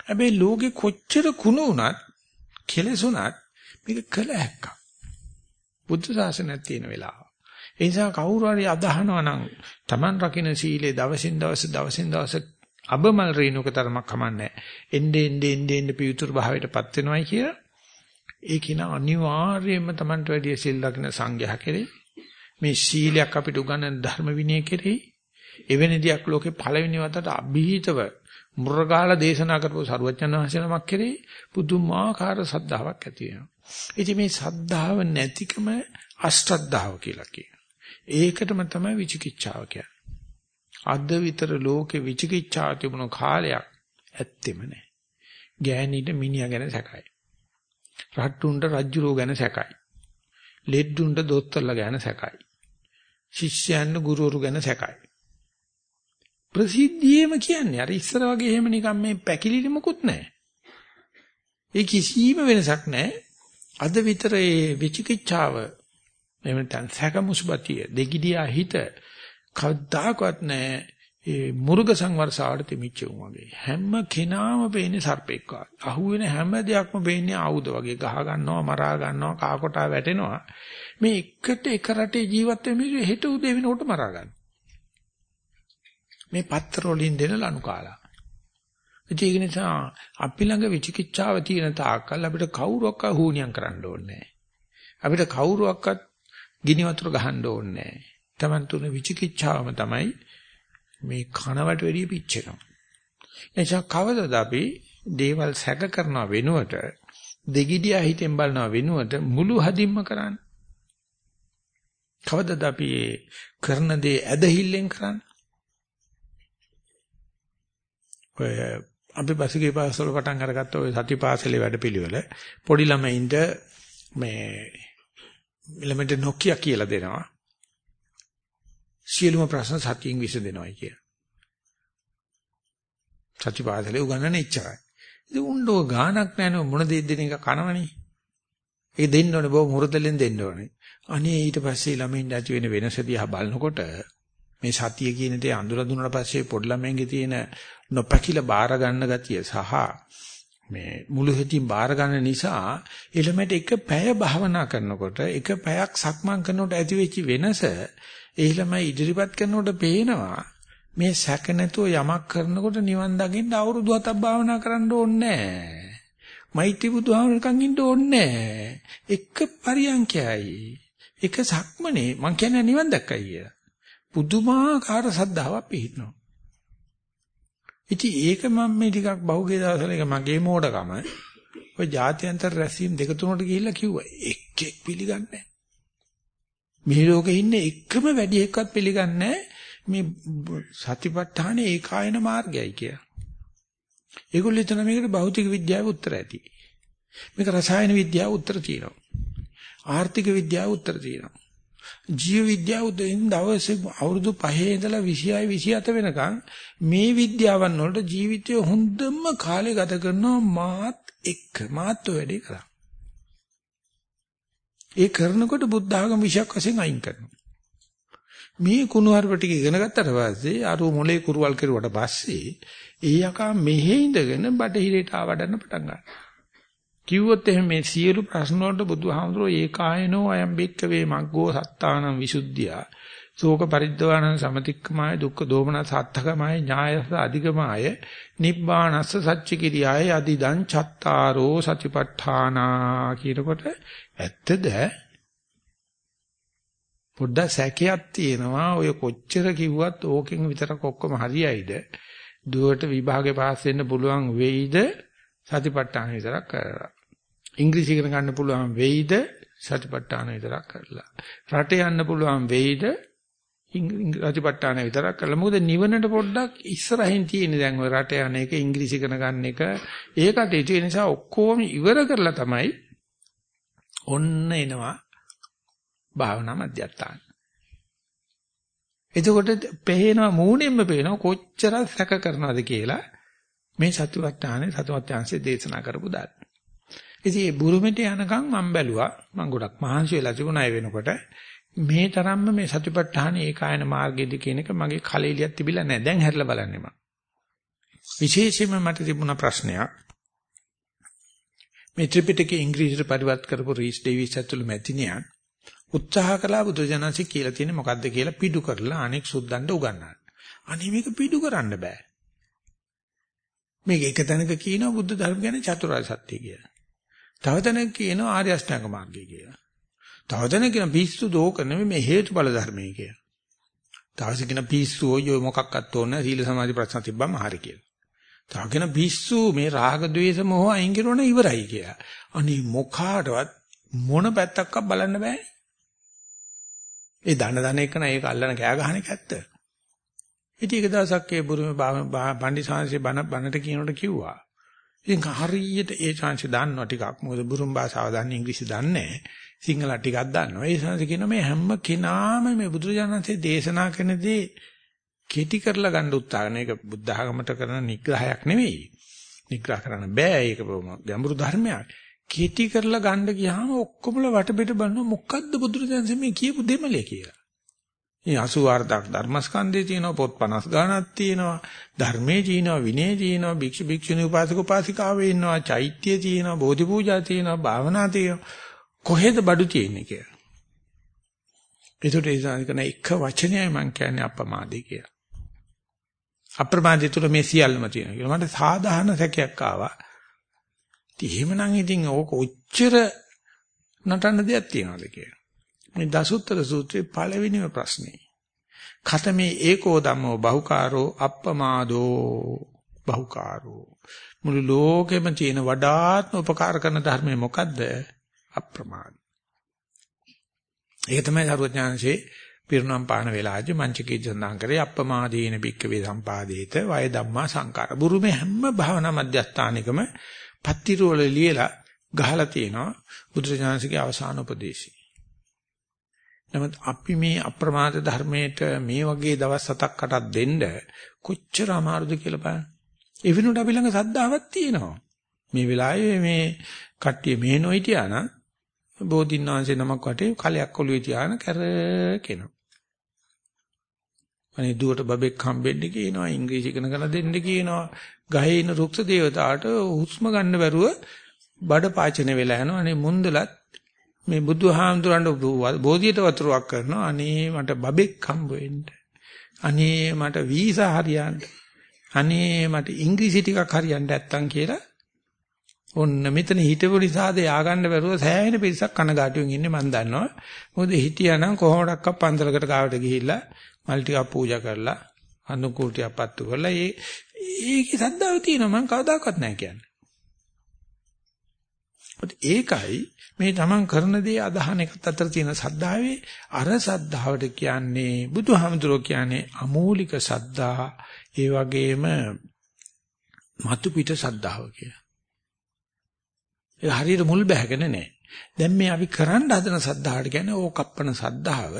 Speaker 1: හැබැයි ලෝකෙ කොච්චර කුණු වුණත් කෙලසුණත් මේක කළ හැක්කක්. බුද්ධ ශාසනයක් තියෙන වෙලාව. ඒ නිසා කවුරු හරි අදහනවා නම් Taman රකින්න සීලේ දවසින් දවස දවසින් දවස අබමල් රේණුක තරමක් කමන්නේ. එnde ende ende ende පියුතුරු භාවයටපත් වෙනවයි කිය. ඒ කියන අනිවාර්යයෙන්ම Tamanට වැඩි සීල් රකින්න සංඝයා කෙරේ මේ සීලයක් අපිට උගන්වන ධර්ම විනය කෙරෙහි එවැනි දියක් ලෝකේ පළවෙනි වතට අභීතව මුර්ගාල දේශනා කරපු සරුවචන වහන්සේ නමක් කෙරෙහි පුදුමාකාර සද්ධාාවක් ඇති වෙනවා. ඉතින් මේ සද්ධාව නැතිකම අෂ්ටද්ධාව කියලා කියනවා. ඒකටම තමයි විචිකිච්ඡාව කියන්නේ. අද විතර ලෝකේ විචිකිච්ඡාව තිබුණු කාලයක් ඇත්තෙම නැහැ. ගෑණීට මිනිහා ගැන සැකයි. රට්ටුන්ට රජ්ජුරෝ ගැන සැකයි. ලෙඩ්ඩුන්ට දොස්තරලා ගැන සැකයි. ශිෂ්‍යයන්ට ගුරුවරු ගැන සැකයි. ප්‍රසිද්ධියේම කියන්නේ අර ඉස්සර වගේ එහෙම නිකන් මේ පැකිලිලි මොකුත් නැහැ. ඒ කිසිම වෙනසක් නැහැ. අද විතර ඒ විචිකිච්ඡාව එහෙම නැත්නම් සැකමුස්බතිය දෙගිඩියා හිත කවදාකවත් නැහැ. ඒ මුර්ග සංවර්ෂාවට තිමිච්ච වගේ හැම කෙනාම පේන්නේ සර්පෙක් වගේ. අහුවෙන හැම දෙයක්ම පේන්නේ ආයුධ වගේ ගහ ගන්නවා, මරා ගන්නවා, කා කොටා වැටෙනවා. මේ එකට එක රටේ ජීවත් වෙන මිනිස්සු හෙට උදේ වෙනකොට මරා ගන්නවා. මේ පත්‍ර වලින් දෙන ලනු කාලා. ඒක නිසා අපි ළඟ විචිකිච්ඡාව තියෙන තාක්කල් අපිට කවුරුවක්වත් හුනියම් කරන්න ඕනේ අපිට කවුරුවක්වත් ගිනි වතුර ගහන්න ඕනේ නැහැ. Taman තුන විචිකිච්ඡාවම තමයි මේ කනවට වැඩිය පිච්චෙනවා. එනිසා කවදද අපි දේවල් සැක කරනව වෙනුවට දෙගිඩියා හිතෙන් බලනව වෙනුවට මුළු හදින්ම කරන්නේ? කවදද අපි කරන දේ ඇදහිල්ලෙන් කරන්නේ? ඔය අපි බසිකේ පාසල පටන් අරගත්ත ඔය සතිපාසලේ වැඩපිළිවෙල පොඩි ළමයින්ට මේ එලමෙන්ට නොකිය කියලා දෙනවා. සියලුම ප්‍රශ්න සතියින් විසඳෙනවායි කිය. සතිපාසලේ උගන්නන්නේ ඉච්චරයි. ඉතින් උණ්ඩෝ ගානක් නැනෝ මොන දෙයක් දෙන එක කනවනේ. ඒ දෙන්න ඕනේ බොහොම මුරතලෙන් දෙන්න ඕනේ. අනේ ඊට පස්සේ ළමයින්ට ඇති වෙන වෙනස දිහා බලනකොට මේ සතිය කියන දේ අඳුර දුන්නාට පස්සේ පොඩි ළමයින්ගේ තියෙන නොපැකිල බාර ගන්න ගතිය සහ මේ මුළු හිතින් බාර ගන්න නිසා එළමෙට එක පැය භාවනා කරනකොට එක පැයක් සක්මන් කරනකොට ඇති වෙච්ච වෙනස ඒ ළමයි ඉදිරිපත් කරනකොට පේනවා මේ සැක නැතුව යමක් කරනකොට නිවන් දකින්න අවුරුදු හතක් භාවනා කරන්න ඕනේ නැහැ. මෛත්‍රී බුදුහාමරකන් ඉන්න ඕනේ නැහැ. එක පරියන්කයයි. එක සක්මනේ මං කියන්නේ නිවන් දැක්කයි කියලා. පුදුමාකාර සද්ධාාවක් පිහිටනවා. ඉතින් ඒක මම මේ ටිකක් බහුගේ දවසල එක මගේ මෝඩකම ඔය ජාත්‍යන්තර රැස්වීම දෙක තුනකට ගිහිල්ලා කිව්වා එක් එක් පිළිගන්නේ මේ ලෝකේ ඉන්නේ එකම වැඩි එක්කවත් පිළිගන්නේ මේ සතිපට්ඨාන ඒකායන මාර්ගයයි කියලා. ඒගොල්ලෝ හිතන මේකට භෞතික විද්‍යාවේ උත්තර ඇති. මේක රසායන විද්‍යාවේ උත්තර තියෙනවා. ආර්ථික විද්‍යාවේ උත්තර තියෙනවා. ජීව විද්‍යාව උදේින් දවසේ අවුරුදු 5 ඉඳලා 26 27 වෙනකන් මේ විද්‍යාවන් වලට ජීවිතය හොඳම කාලේ ගත කරනවා මාත් එක්ක මාත් ඔය වැඩේ කරා. ඒ කරනකොට බුද්ධ ආගම විශයක් වශයෙන් අයින් කරනවා. මේ කුණුහරුප ටික ඉගෙන ගත්තට පස්සේ අර මොලේ කුරුවල් කෙරුවට පස්සේ ඒ යකා මෙහෙ ඉඳගෙන බඩහිරේට ආවඩන්න පටන් ගන්නවා. කිව්වොත් එහෙනම් මේ සියලු ප්‍රශ්න වලට බුදුහාමුදුරෝ ඒකායනෝ අයම් බික්කවේ මග්ගෝ සත්තානං විසුද්ධිය. ශෝක පරිද්දවාණං සමතික්කමාය දුක්ඛ දෝමන සත්තකමාය ඥායස අධිකමාය නිබ්බානස්ස සච්ච කිරියාය අදිදං චත්තාරෝ සතිපට්ඨානා කියනකොට ඇත්තද? පොඩ්ඩක් සැකයක් තියෙනවා. ඔය කොච්චර කිව්වත් ඕකෙන් විතරක් ඔක්කොම හරියයිද? දුවට විභාගේ පාස් වෙන්න පුළුවන් වෙයිද? සතිපට්ඨාන විතරක් කරලා. ඉංග්‍රීසි ඉගෙන ගන්න පුළුවන් වෙයිද? සතිපට්ඨාන විතරක් කරලා. රටේ යන්න පුළුවන් වෙයිද? සතිපට්ඨාන විතරක් කරලා. මොකද නිවනට පොඩ්ඩක් ඉස්සරහින් තියෙන දැන් ඔය රට යන එක ඉංග්‍රීසි ඉගෙන ගන්න එක ඒකට ඒ නිසා ඔක්කොම ඉවර කරලා තමයි ඔන්න එනවා භාවනා මධ්‍යස්ථාන. එතකොට පේනවා මූණෙන්ම පේනවා කොච්චර සැක කරනවද කියලා මේ සතුවත්තානේ සතුවත්තාංශේ දේශනා කරපු දාල්. ඉතින් මේ බුරුමෙට යනකම් මම බැලුවා මම ගොඩක් මහන්සි වෙලා තිබුණා ඒ වෙනකොට මේ තරම්ම මේ සතිපට්ඨාන ඒකායන මාර්ගයේදී කියන එක මගේ කලෙලියක් තිබිලා නැහැ. දැන් හැරිලා බලන්නේ මම. විශේෂයෙන්ම මට තිබුණ ප්‍රශ්නයක් මේ ත්‍රිපිටකයේ ඉංග්‍රීසියට පරිවර්ත කරපු රීස් ඩේවිස් ඇතුළු මැතිණියන් උත්සාහ කළා බුදුජානසී කියලා තියෙන්නේ මොකද්ද කියලා පිටු කරලා අනෙක් සුද්දන්ට උගන්වන්න. අනේ මේක පිටු කරන්න බෑ. මේක එක තැනක කියනවා බුද්ධ ධර්ම ගැන චතුරාර්ය සත්‍ය කියලා. තව තැනක කියනවා ආර්ය අෂ්ටාංග මාර්ගය කියලා. තව තැනක කියනවා පිස්සු දෝක නෙමෙයි මේ හේතුඵල ධර්මයේ කියලා. තවසේ කියන පිස්සු ඔය මොකක්වත් ඕන සීල සමාධි ප්‍රශ්න තිබ්බම හරි කියලා. තව කියන පිස්සු මේ රාග ద్వේෂ මොහ අයින් කරන ඉවරයි කියලා. අනේ මොකාටවත් මොන පැත්තක්වත් බලන්න බෑ. ඒ දන දන එක නෑ ඒක අල්ලන කෑ ගහන එක ඇත්ත. ඉතින් එක දවසක් ඒ බුරුමේ පණ්ඩිතාංශේ බණ බණට කියනකොට කිව්වා. ඉතින් හරියට ඒ chance දන්නවා ටිකක්. මොකද බුරුම් භාෂාව දන්නේ ඉංග්‍රීසි දන්නේ සිංහල ටිකක් දන්නවා. ඒ chance කියන මේ හැම කෙනාම මේ බුදුරජාණන්සේ දේශනා කරන දේ කෙටි කරලා ගන්න උත්සාහ කරන එක බුද්ධ ආගමට කරන නිග්‍රහයක් නෙවෙයි. නිග්‍රහ කරන්න බෑ ඒක ගැඹුරු ධර්මයක්. කෙටි කරලා ගන්න ගියාම ඔක්කොමල වටපිට බලන මොකද්ද බුදුරජාණන්සේ මේ කියපු දෙමලේ කියලා. මේ 84000ක් ධර්මස්කන්ධේ තියෙනවා පොත් 50 ගණනක් තියෙනවා ධර්මයේ තියෙනවා විනයේ තියෙනවා භික්ෂු භික්ෂුණී උපාසක උපාසිකාවේ ඉන්නවා චෛත්‍ය තියෙනවා බෝධි පූජා තියෙනවා භාවනා තියෙනවා කොහෙද බඩු තියෙන්නේ කියලා. ඒකට ඒ සාධකන එක වචනයයි මම කියන්නේ අප්‍රමාදී කියලා. අප්‍රමාදී තුල මේ සියල්ලම තියෙනවා කියලා. මට සාධාරණ සැකයක් ආවා. ඉතින් එහෙමනම් ඉතින් ඕක ඔච්චර නටන්න දෙයක් තියනවාද කියලා. මේ දසුත්තර සූත්‍රයේ පළවෙනිම ප්‍රශ්නේ. ඛතමේ ඒකෝ ධම්මෝ බහුකාරෝ අප්පමාදෝ බහුකාරෝ මුළු ලෝකෙම තියෙන වඩාත්ම උපකාර කරන ධර්මය මොකද්ද? අප්‍රමාද. ඒක තමයි සරුවඥාන්සේ පිරුණම් පාන වෙලාදී මංචකී සඳහන් කරේ අප්පමාදීන බික්කවේ සම්පාදේත වය ධම්මා සංකාර. බුරුමේ හැම භාවනා මධ්‍යස්ථානිකම පත්තිරෝල ලියලා ගහලා තියෙනවා බුදුරජාණන්සේගේ අවසාන උපදේශය. නමුත් අපි මේ අප්‍රමාද ධර්මයට මේ වගේ දවස් 7ක් 8ක් දෙන්න කොච්චර අමාරුද කියලා බලන්න. ඒ වෙනුවට අපි ළඟ සද්ධාවක් තියෙනවා. මේ වෙලාවේ මේ කට්ටිය මේ නොහිටියා නම් බෝධින්නාංශේ නමක් වටේ කලයක් ඔළුවේ තියාන කරකිනවා. අනේ දුවට බබෙක් හම්බෙන්න කියනවා ඉංග්‍රීසි ඉගෙන ගන්න දෙන්න කියනවා. ගහේ ඉන්න රුක්ෂ දේවතාවට හුස්ම ගන්න බැරුව බඩ පාචන වෙලා යනවා. අනේ මුන්දලත් මේ බුදුහාමුදුරන්ට බෝධියට වතුරක් කරනවා අනේ මට බබෙක් හම්බ වෙන්න අනේ මට වීසා හරියන්න අනේ මට ඉංග්‍රීසි ටිකක් හරියන්න නැත්තම් කියලා ඔන්න මෙතන හිටපු නිසාද ය아가න්න බැරුව සෑහෙන පිරිසක් කනගාටුවෙන් ඉන්නේ මම දන්නවා මොකද හිටියානම් කොහොමඩක්ක පන්සලකට කාවට ගිහිල්ලා මල් ටිකක් පූජා කරලා අනුකූටියක් පත්තු කරලා ඒ ඒකේ සද්දාව තියෙනවා මම කවදාකවත් නැහැ කියන්නේ ඒකයි මේ තමන් කරන දේ අදහන එකත් අතර තියෙන සද්ධාවේ අර සද්ධාවට කියන්නේ බුදුහාමුදුරෝ කියන්නේ අමූලික සද්ධා ඒ වගේම මතු පිට සද්ධාව කියලා. ඒ හරියට මුල් බැහැගෙන නැහැ. දැන් මේ අපි කරන්න හදන සද්ධාවට කියන්නේ ඕකප්පන සද්ධාව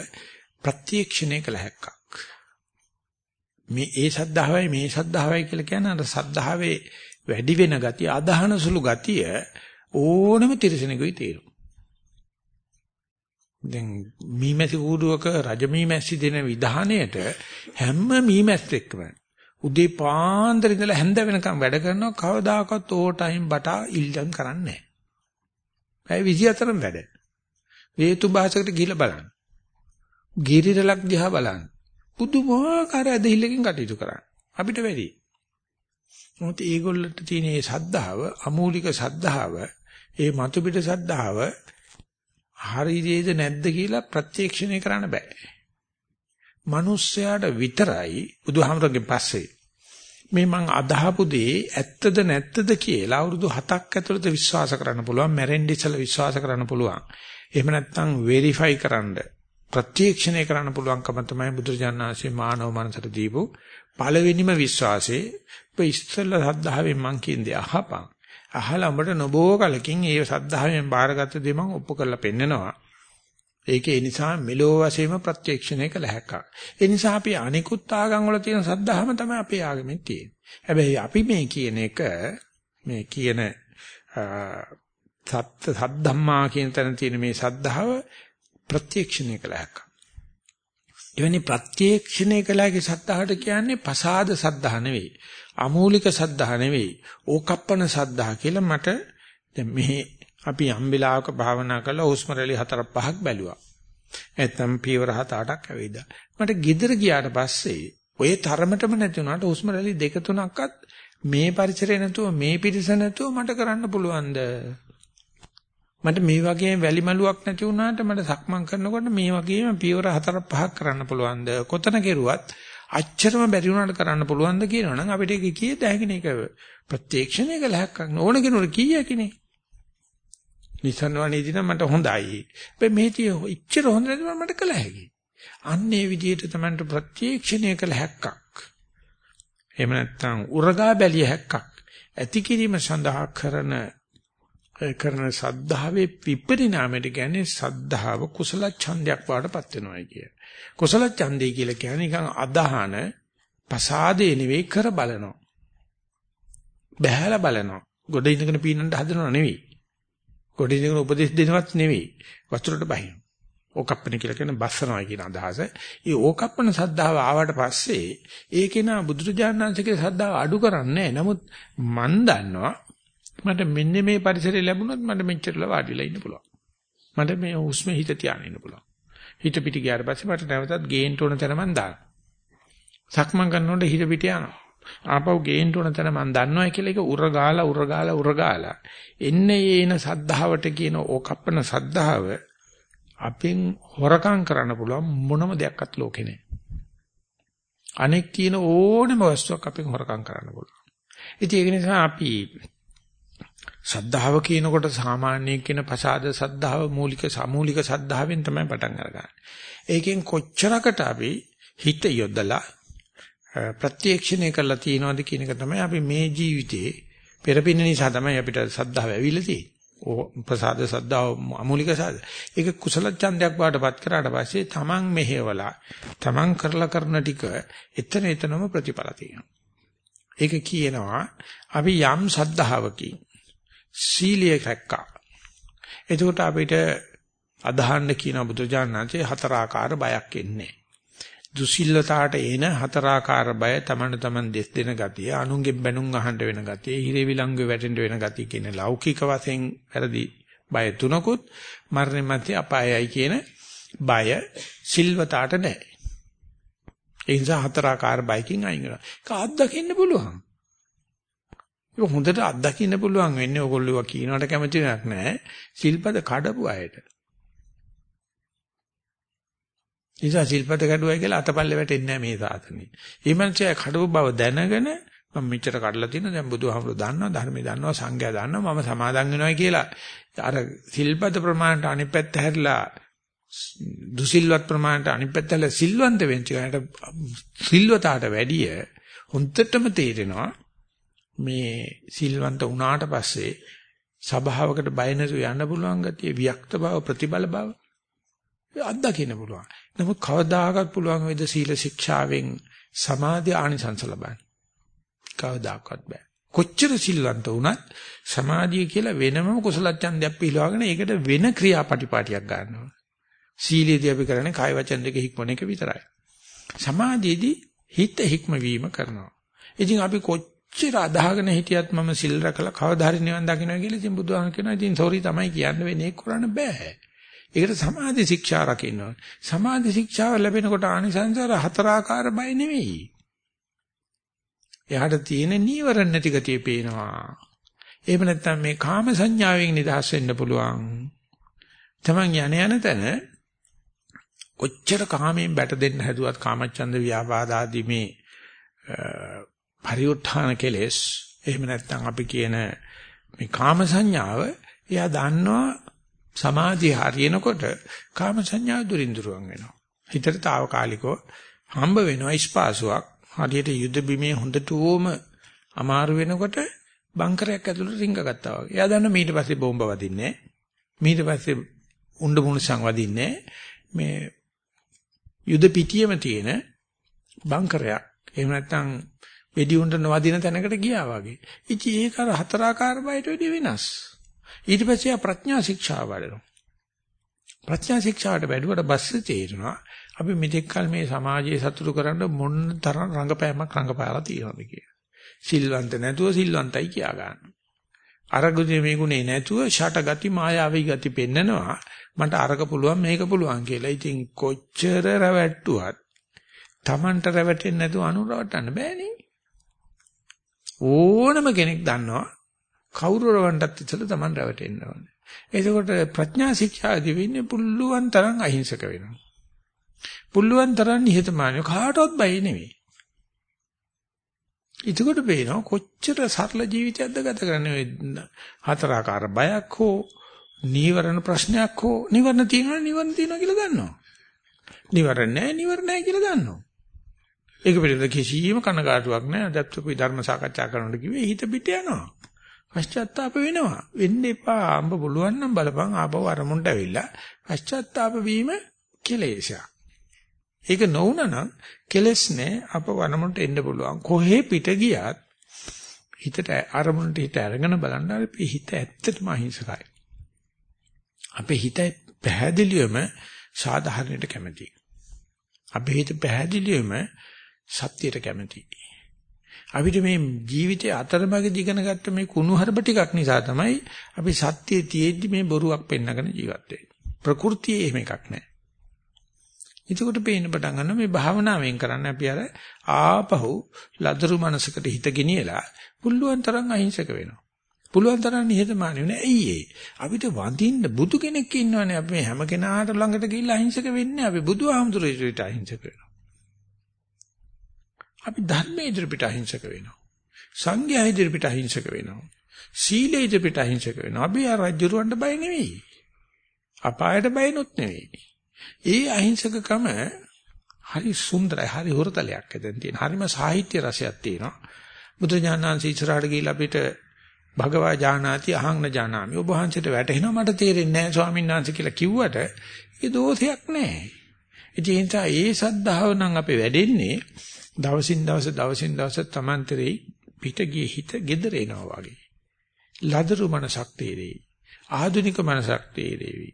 Speaker 1: ප්‍රත්‍යක්ෂණය කළ හැක්කක්. මේ ඒ සද්ධාවයි මේ සද්ධාවයි කියලා කියන්නේ අර සද්ධාවේ වැඩි වෙන ගතිය අදහන සුළු ගතිය ඕනම තිරසනෙකුයි තේරෙනවා. දැන් මීමැසි කූඩුවක රජ මීමැසි දෙන විධානයට හැම මීමැස් එක්කම උදේ පාන්දර ඉඳලා හැන්ද වෙනකම් වැඩ කරනවා කවදාකවත් ඕ ටයිම් බටා ඉල්ලම් කරන්නේ නැහැ. පැය 24ම වැඩ. වේතු භාෂකට ගිහිල්ලා බලන්න. ගිරිරලක් දිහා බලන්න. පුදුමාකාර ඇදහිල්ලකින් කටයුතු කරන්න. අපිට වැඩි. මොකද ඒගොල්ලන්ට තියෙන මේ සද්ධාව, අමූලික සද්ධාව ඒ මතු පිට සද්ධාව හරියේද නැද්ද කියලා ප්‍රත්‍යක්ෂණය කරන්න බෑ. මිනිස්සයාට විතරයි බුදුහාමරගේ පස්සේ මේ මං අදහපු දේ ඇත්තද නැත්තද කියලා අවුරුදු 7ක් ඇතුළත විශ්වාස කරන්න පුළුවන් මැරෙන්න ඉස්සෙල්ලා විශ්වාස කරන්න පුළුවන්. එහෙම නැත්නම් වෙරිෆයි කරන්න ප්‍රත්‍යක්ෂණය කරන්න පුළුවන්කම තමයි බුදුරජාණන්සේ මානව මනසට දීපු පළවෙනිම විශ්වාසයේ ඔබ ඉස්සෙල්ලා සද්ධාවෙන් මං කියන්නේ අහපන්. අහලා උඹට නොබෝ කලකින් ඒ සද්ධාවෙන් බාරගත්ත දේ මම ඔප්පු කරලා පෙන්නනවා. ඒක ඒ නිසා මෙලෝ වශයෙන්ම ප්‍රත්‍යක්ෂණය කළ හැකියි. ඒ නිසා අපි අනිකුත් ආගම් වල තියෙන සද්ධාම තමයි අපේ ආගමෙන් තියෙන්නේ. හැබැයි අපි මේ කියන එක මේ කියන සත්‍ය සද්ධම්මා කියන තැන තියෙන මේ සද්ධාව ප්‍රත්‍යක්ෂණය කළ හැකියි. එවැනි ප්‍රත්‍යක්ෂණය කළාගේ සද්ධාහට කියන්නේ පසාද සද්ධා නෙවෙයි. අමූලික සද්ධා නෙවෙයි. ඕකප්පන සද්ධා කියලා මට දැන් මෙහි අපි යම් වෙලාවක භාවනා කරලා හුස්ම රැලි හතර පහක් බැලුවා. නැත්නම් පීවර හත අටක් ඇවිදා. මට gedara ගියාට පස්සේ ඔය තරමටම නැති වුණාට හුස්ම රැලි දෙක තුනක්වත් මේ පරිසරේ නැතුව මේ පිරිස නැතුව මට කරන්න පුළුවන්ද? මට මේ වගේම වැලි මලුවක් නැති වුණාට මට සක්මන් කරනකොට මේ වගේම පියවර හතර පහක් කරන්න පුළුවන්ද? කොතන කෙරුවත් අච්චරම බැරි වුණාට කරන්න පුළුවන්ද කියනවනම් අපිට ඒක කීයද හැකින එක ප්‍රත්‍යක්ෂණය කළ හැක්කක් ඕන කෙනෙකුට කීයකිනේ. නිසන්වනේදී නම් මට හොඳයි. හැබැයි මේටි ඉච්චර හොඳ නැතිව මට කළ හැකියි. අන්නේ විදිහට තමයි ප්‍රත්‍යක්ෂණය කළ හැක්කක්. එහෙම නැත්නම් උරගා බැලිය හැක්කක්. ඇති කිරීම සඳහා කරන කරන සද්ධාවේ විපරිණාමයට කියන්නේ සද්ධාව කුසල ඡන්දයක් වඩපත් වෙනවා කිය. කුසල ඡන්දය කියලා කියන්නේ නිකන් අදහන පසාදේ නෙවෙයි කර බලනවා. බහැලා බලනවා. ගොඩ ඉඳගෙන පීනන්න හදනව නෙවෙයි. ගොඩ ඉඳගෙන උපදෙස් දෙනවත් නෙවෙයි. වතුරට බහින. ඕකප්පන කියලා කියන බස්සනවා කියන අදහස. ඒ ඕකප්පන සද්ධාව ආවට පස්සේ ඒකේ නා බුදුරජාණන් වහන්සේගේ සද්ධාව අඩු කරන්නේ නමුත් මන් දන්නවා මට මෙන්න මේ පරිසරය ලැබුණොත් මට මෙච්චරලා වාඩිලා ඉන්න පුළුවන්. මට මේ හුස්ම හිත තියාගෙන ඉන්න පුළුවන්. හිත පිට ගියාට පස්සේ මට නැවතත් ගේන්න ඕන තැන මන් දානවා. සක්මන් කරනකොට හිත පිට යනවා. ආපහු ගේන්න ඕන තැන මන් දන්නවා කියලා ඒක උරගාලා උරගාලා උරගාලා එන්නේ ඒන සද්ධාවට කියන ඕකප්පන සද්ධාව අපෙන් හොරකම් කරන්න පුළුවන් මොනම දෙයක්වත් ලෝකේ නැහැ. අනෙක් තියෙන ඕනම වස්තුවක් අපෙන් හොරකම් කරන්න පුළුවන්. ඉතින් ඒක නිසා අපි සද්ධාව කියනකොට සාමාන්‍ය කියන පසාද සද්ධාව මූලික සමූලික සද්ධාවෙන් තමයි පටන් අරගන්නේ. ඒකෙන් කොච්චරකට අපි හිත යොදලා ප්‍රත්‍යක්ෂණය කරලා තියනවාද කියන එක තමයි අපි මේ ජීවිතේ පෙරපින්න නිසා තමයි අපිට සද්ධාව ඇවිල්ලා තියෙන්නේ. ඕ ප්‍රසාද සද්ධාව අමූලික සාද. ඒක කුසල ඡන්දයක් බාටපත් කරාට පස්සේ තමන් මෙහෙवला තමන් කරලා කරන ටික එතන එතනම ප්‍රතිඵල තියෙනවා. ඒක කියනවා අපි යම් සද්ධාවකින් සීලිය රැක්කා. එතකොට අපිට අදහන්න කියන බුදුජානනාංශේ හතරාකාර බයක් එන්නේ. දුසිල්ලතාවට එන හතරාකාර බය තමන තමන් දෙස් දෙන ගතිය, අනුන්ගෙන් බැනුම් අහන්න වෙන ගතිය, හිරේ විලංගු වැටෙන්න වෙන ගතිය කියන ලෞකික වශයෙන් වැරදි බය තුනකුත් මරණය මැත්තේ අපායයි කියන බය සිල්වතාවට නැහැ. ඒ නිසා හතරාකාර බයකින් අයින් කරනවා. ඒක අත්දකින්න පුළුවන්. ඒක හොඳට අත්දකින්න පුළුවන් වෙන්නේ ඕගොල්ලෝ කියනවට කැමති නක් නැහැ. සිල්පද කඩපු අයට. නිසා සිල්පද කඩුවයි කියලා අතපල්ලේ වැටෙන්නේ නැහැ මේ සාසනේ. මේ මනුස්සය කඩපු බව දැනගෙන මම මෙච්චර කඩලා තියෙනවා දැන් බුදුහාමුදුරු දන්නවා ධර්මයේ දන්නවා සංඝයා දන්නවා මම සමාදන් වෙනවා කියලා අර සිල්පද ප්‍රමාණයට අනිත් පැත්ත හැරිලා දුසිල්වත් ප්‍රමාණයට අනිත් පැත්ත හැරිලා සිල්වන්ත වෙච්ච කෙනාට සිල්වතාවට වැඩිය හොන්දටම තේරෙනවා මේ සිල්වන්ත වුණාට පස්සේ සබාවකට බය නැතුව යන්න පුළුවන් ගතිය වික්ත බව ප්‍රතිබල බව අත්දකින්න පුළුවන්. නමුත් කවදාකවත් පුළුවන් වේද සීල ශික්ෂාවෙන් සමාධි ආනිසංස ලබන්න. කවදාකවත් බෑ. කොච්චර සිල්වන්ත වුණත් සමාධිය කියලා වෙනම කුසල ඡන්දයක් පිළිවාගෙන ඒකට වෙන ක්‍රියාපටිපාටියක් ගන්නවා. සීලයේදී අපි කරන්නේ කාය වචන දෙක හික්මන එක විතරයි. සමාධියේදී හිත හික්මවීම කරනවා. ඉතින් අපි කොච්චර කොච්චර අදහගෙන හිටියත් මම සිල් රැකලා කවදා හරි නිවන් දකින්න කියලා ඉතින් බුදුහාම කියනවා ඉතින් සෝරි තමයි කියන්න වෙන්නේ ඒක කරන්න බෑ. ඒකට සමාධි ශික්ෂා රකින්න ඕනේ. සමාධි ශික්ෂාව ලැබෙනකොට ආනිසංසාර හතරාකාර බය නෙවෙයි. එයාට තියෙන නීවරණ නැති ගතිය පේනවා. එහෙම නැත්නම් මේ කාම සංඥාවෙන් නිදහස් වෙන්න පුළුවන්. තමන් යන යන තැන කොච්චර කාමයෙන් බැට දෙන්න හැදුවත් කාමච්ඡන්ද ව්‍යාපාද ආදී මේ පරිඋත්ථාන කෙලෙස් එහෙම නැත්නම් අපි කියන මේ කාම සංඥාව එයා දන්නවා සමාධිය හරියනකොට කාම සංඥාව දුරින් දුරවන් වෙනවා. හිතට తాවකාලිකව හම්බ වෙනවා ස්පාසුවක්. හරියට යුද බිමේ හොඳටම අමාරු වෙනකොට බංකරයක් ඇතුළට රිංග ගත්තා වගේ. එයා දන්නවා ඊට පස්සේ බෝම්බ වදින්නේ ඊට පස්සේ උණ්ඩ මුණසන් වදින්නේ මේ යුද පිටියේම තියෙන බංකරයක්. එහෙම නැත්නම් වෙඩි උණ්ඩ නොවදින තැනකට ගියා වගේ. ඉතින් ඒක අර හතරාකාර බයට වැඩි වෙනස්. ඊට පස්සේ ආ ප්‍රඥා ශික්ෂා වඩනවා. ප්‍රඥා ශික්ෂාවට වැඩුවට පස්සේ තේරෙනවා අපි මෙතෙක් කල මේ සමාජයේ සතුටු කරන්න මොන තරම් රංගපෑමක් රංගපාලා තියෙනවද කියලා. සිල්වන්ත නැතුව සිල්වන්තයි කියා ගන්න. අරගුදේ මේකුනේ නැතුව ෂට ගති මායාවී ගති පෙන්නනවා. මට අරක පුළුවන් මේක පුළුවන් කියලා. ඉතින් කොච්චර රැවට්ටුවත් Tamanට රැවටෙන්නේ නැතුව අනුරවටන්න බෑනේ. ඕනම කෙනෙක් දන්නවා කවුරු රවන්නත් ඉතල Taman රැවටෙන්න ඕනේ. එතකොට ප්‍රඥා ශික්ෂාදී වෙන්නේ පුල්ලුවන් තරම් අහිංසක වෙනවා. පුල්ලුවන් තරම් නිහතමානී කාටවත් බය නෙවෙයි. එතකොට පේනවා කොච්චර සරල ජීවිතයක්ද ගත කරන්නේ හතරාකාර බයක් හෝ නීවරණ ප්‍රශ්නයක් හෝ නිවර්ණ තියෙනවා නිවර්ණ තියෙනවා කියලා දන්නවා. නිවර්ණ නැහැ නිවර්ණ නැහැ කියලා දන්නවා. ඒක පිළිබඳ කිසියම් කනගාටුවක් නැහැ. අදත් අපි ධර්ම සාකච්ඡා කරනකොට කිව්වේ හිත පිට යනවා. පශ්චාත්තාප වෙනවා. වෙන්න එපා. අඹ පුළුවන් නම් බලපන් ආපහු අරමුණට ඇවිල්ලා පශ්චාත්තාප වීම කෙලෙසක්. ඒක නොවුනනම් කෙලස් නෑ අප වනමුන්ට එන්න පුළුවන්. කොහේ පිට ගියත් හිතට අරමුණට හිත අරගෙන බලන්න අපි හිත ඇත්තටම අහිංසකයි. අපේ හිත පැහැදිලිවම සාධාරණයට කැමතියි. අපේ හිත පැහැදිලිවම සත්‍යයට කැමතියි. අපිට මේ ජීවිතයේ අතරමැදි ඉගෙන ගත්ත මේ කුණුහරුප ටිකක් නිසා තමයි අපි සත්‍යයේ තියෙද්දි මේ බොරුවක් පෙන්නගෙන ජීවත් වෙන්නේ. ප්‍රകൃතියේ එහෙම එකක් නැහැ. එතකොට පේන්න පටන් ගන්නවා මේ භාවනාවෙන් කරන්න අපි අර ආපහු ලදරු මනසකට හිත ගෙනියලා පුළුවන් තරම් අහිංසක වෙනවා. පුළුවන් තරම් නිහතමානී වෙනවා. ඇයි ඒ? අපිට වඳින්න බුදු කෙනෙක් ඉන්නවනේ. අපි හැම කෙනාට ළඟට ගිහිල්ලා අහිංසක වෙන්නේ. අපි බුදුහාමුදුරේ ඉදිරියට අහිංසක වෙනවා. අපි ධර්මයේ ඉදිරියට අහිංසක වෙනවා. සංඝයා ඉදිරියට අහිංසක වෙනවා. සීලයේ ඉදිරියට අහිංසක වෙනවා. අපි ආ රජුරවන්ට බය නෙවෙයි. අපායට බයනොත් නෙවෙයි. ඒ අහිංසකකම හරි සුන්දරයි හරි හොරතලයක් ඇතෙන් තියෙන. හරිම සාහිත්‍ය රසයක් තියෙනවා. බුදුජානනාංශ ඉස්සරහට ගිහිල්ලා අපිට භගවා ජානාති අහං ජානාමි. ඔබ වහන්සේට වැටහෙනවා මට තේරෙන්නේ නැහැ ස්වාමීන් වහන්සේ කියලා කිව්වට ඒ දෝෂයක් නැහැ. ඉතින් ඒ සද්ධාව නම් අපේ වැඩෙන්නේ දවසින් දවස දවසින් දවස තමන්තරේ පිට ගියේ හිත gedere එනවා වගේ. ලදරු මනසක් තේරෙයි. ආධුනික මනසක් තේරෙවි.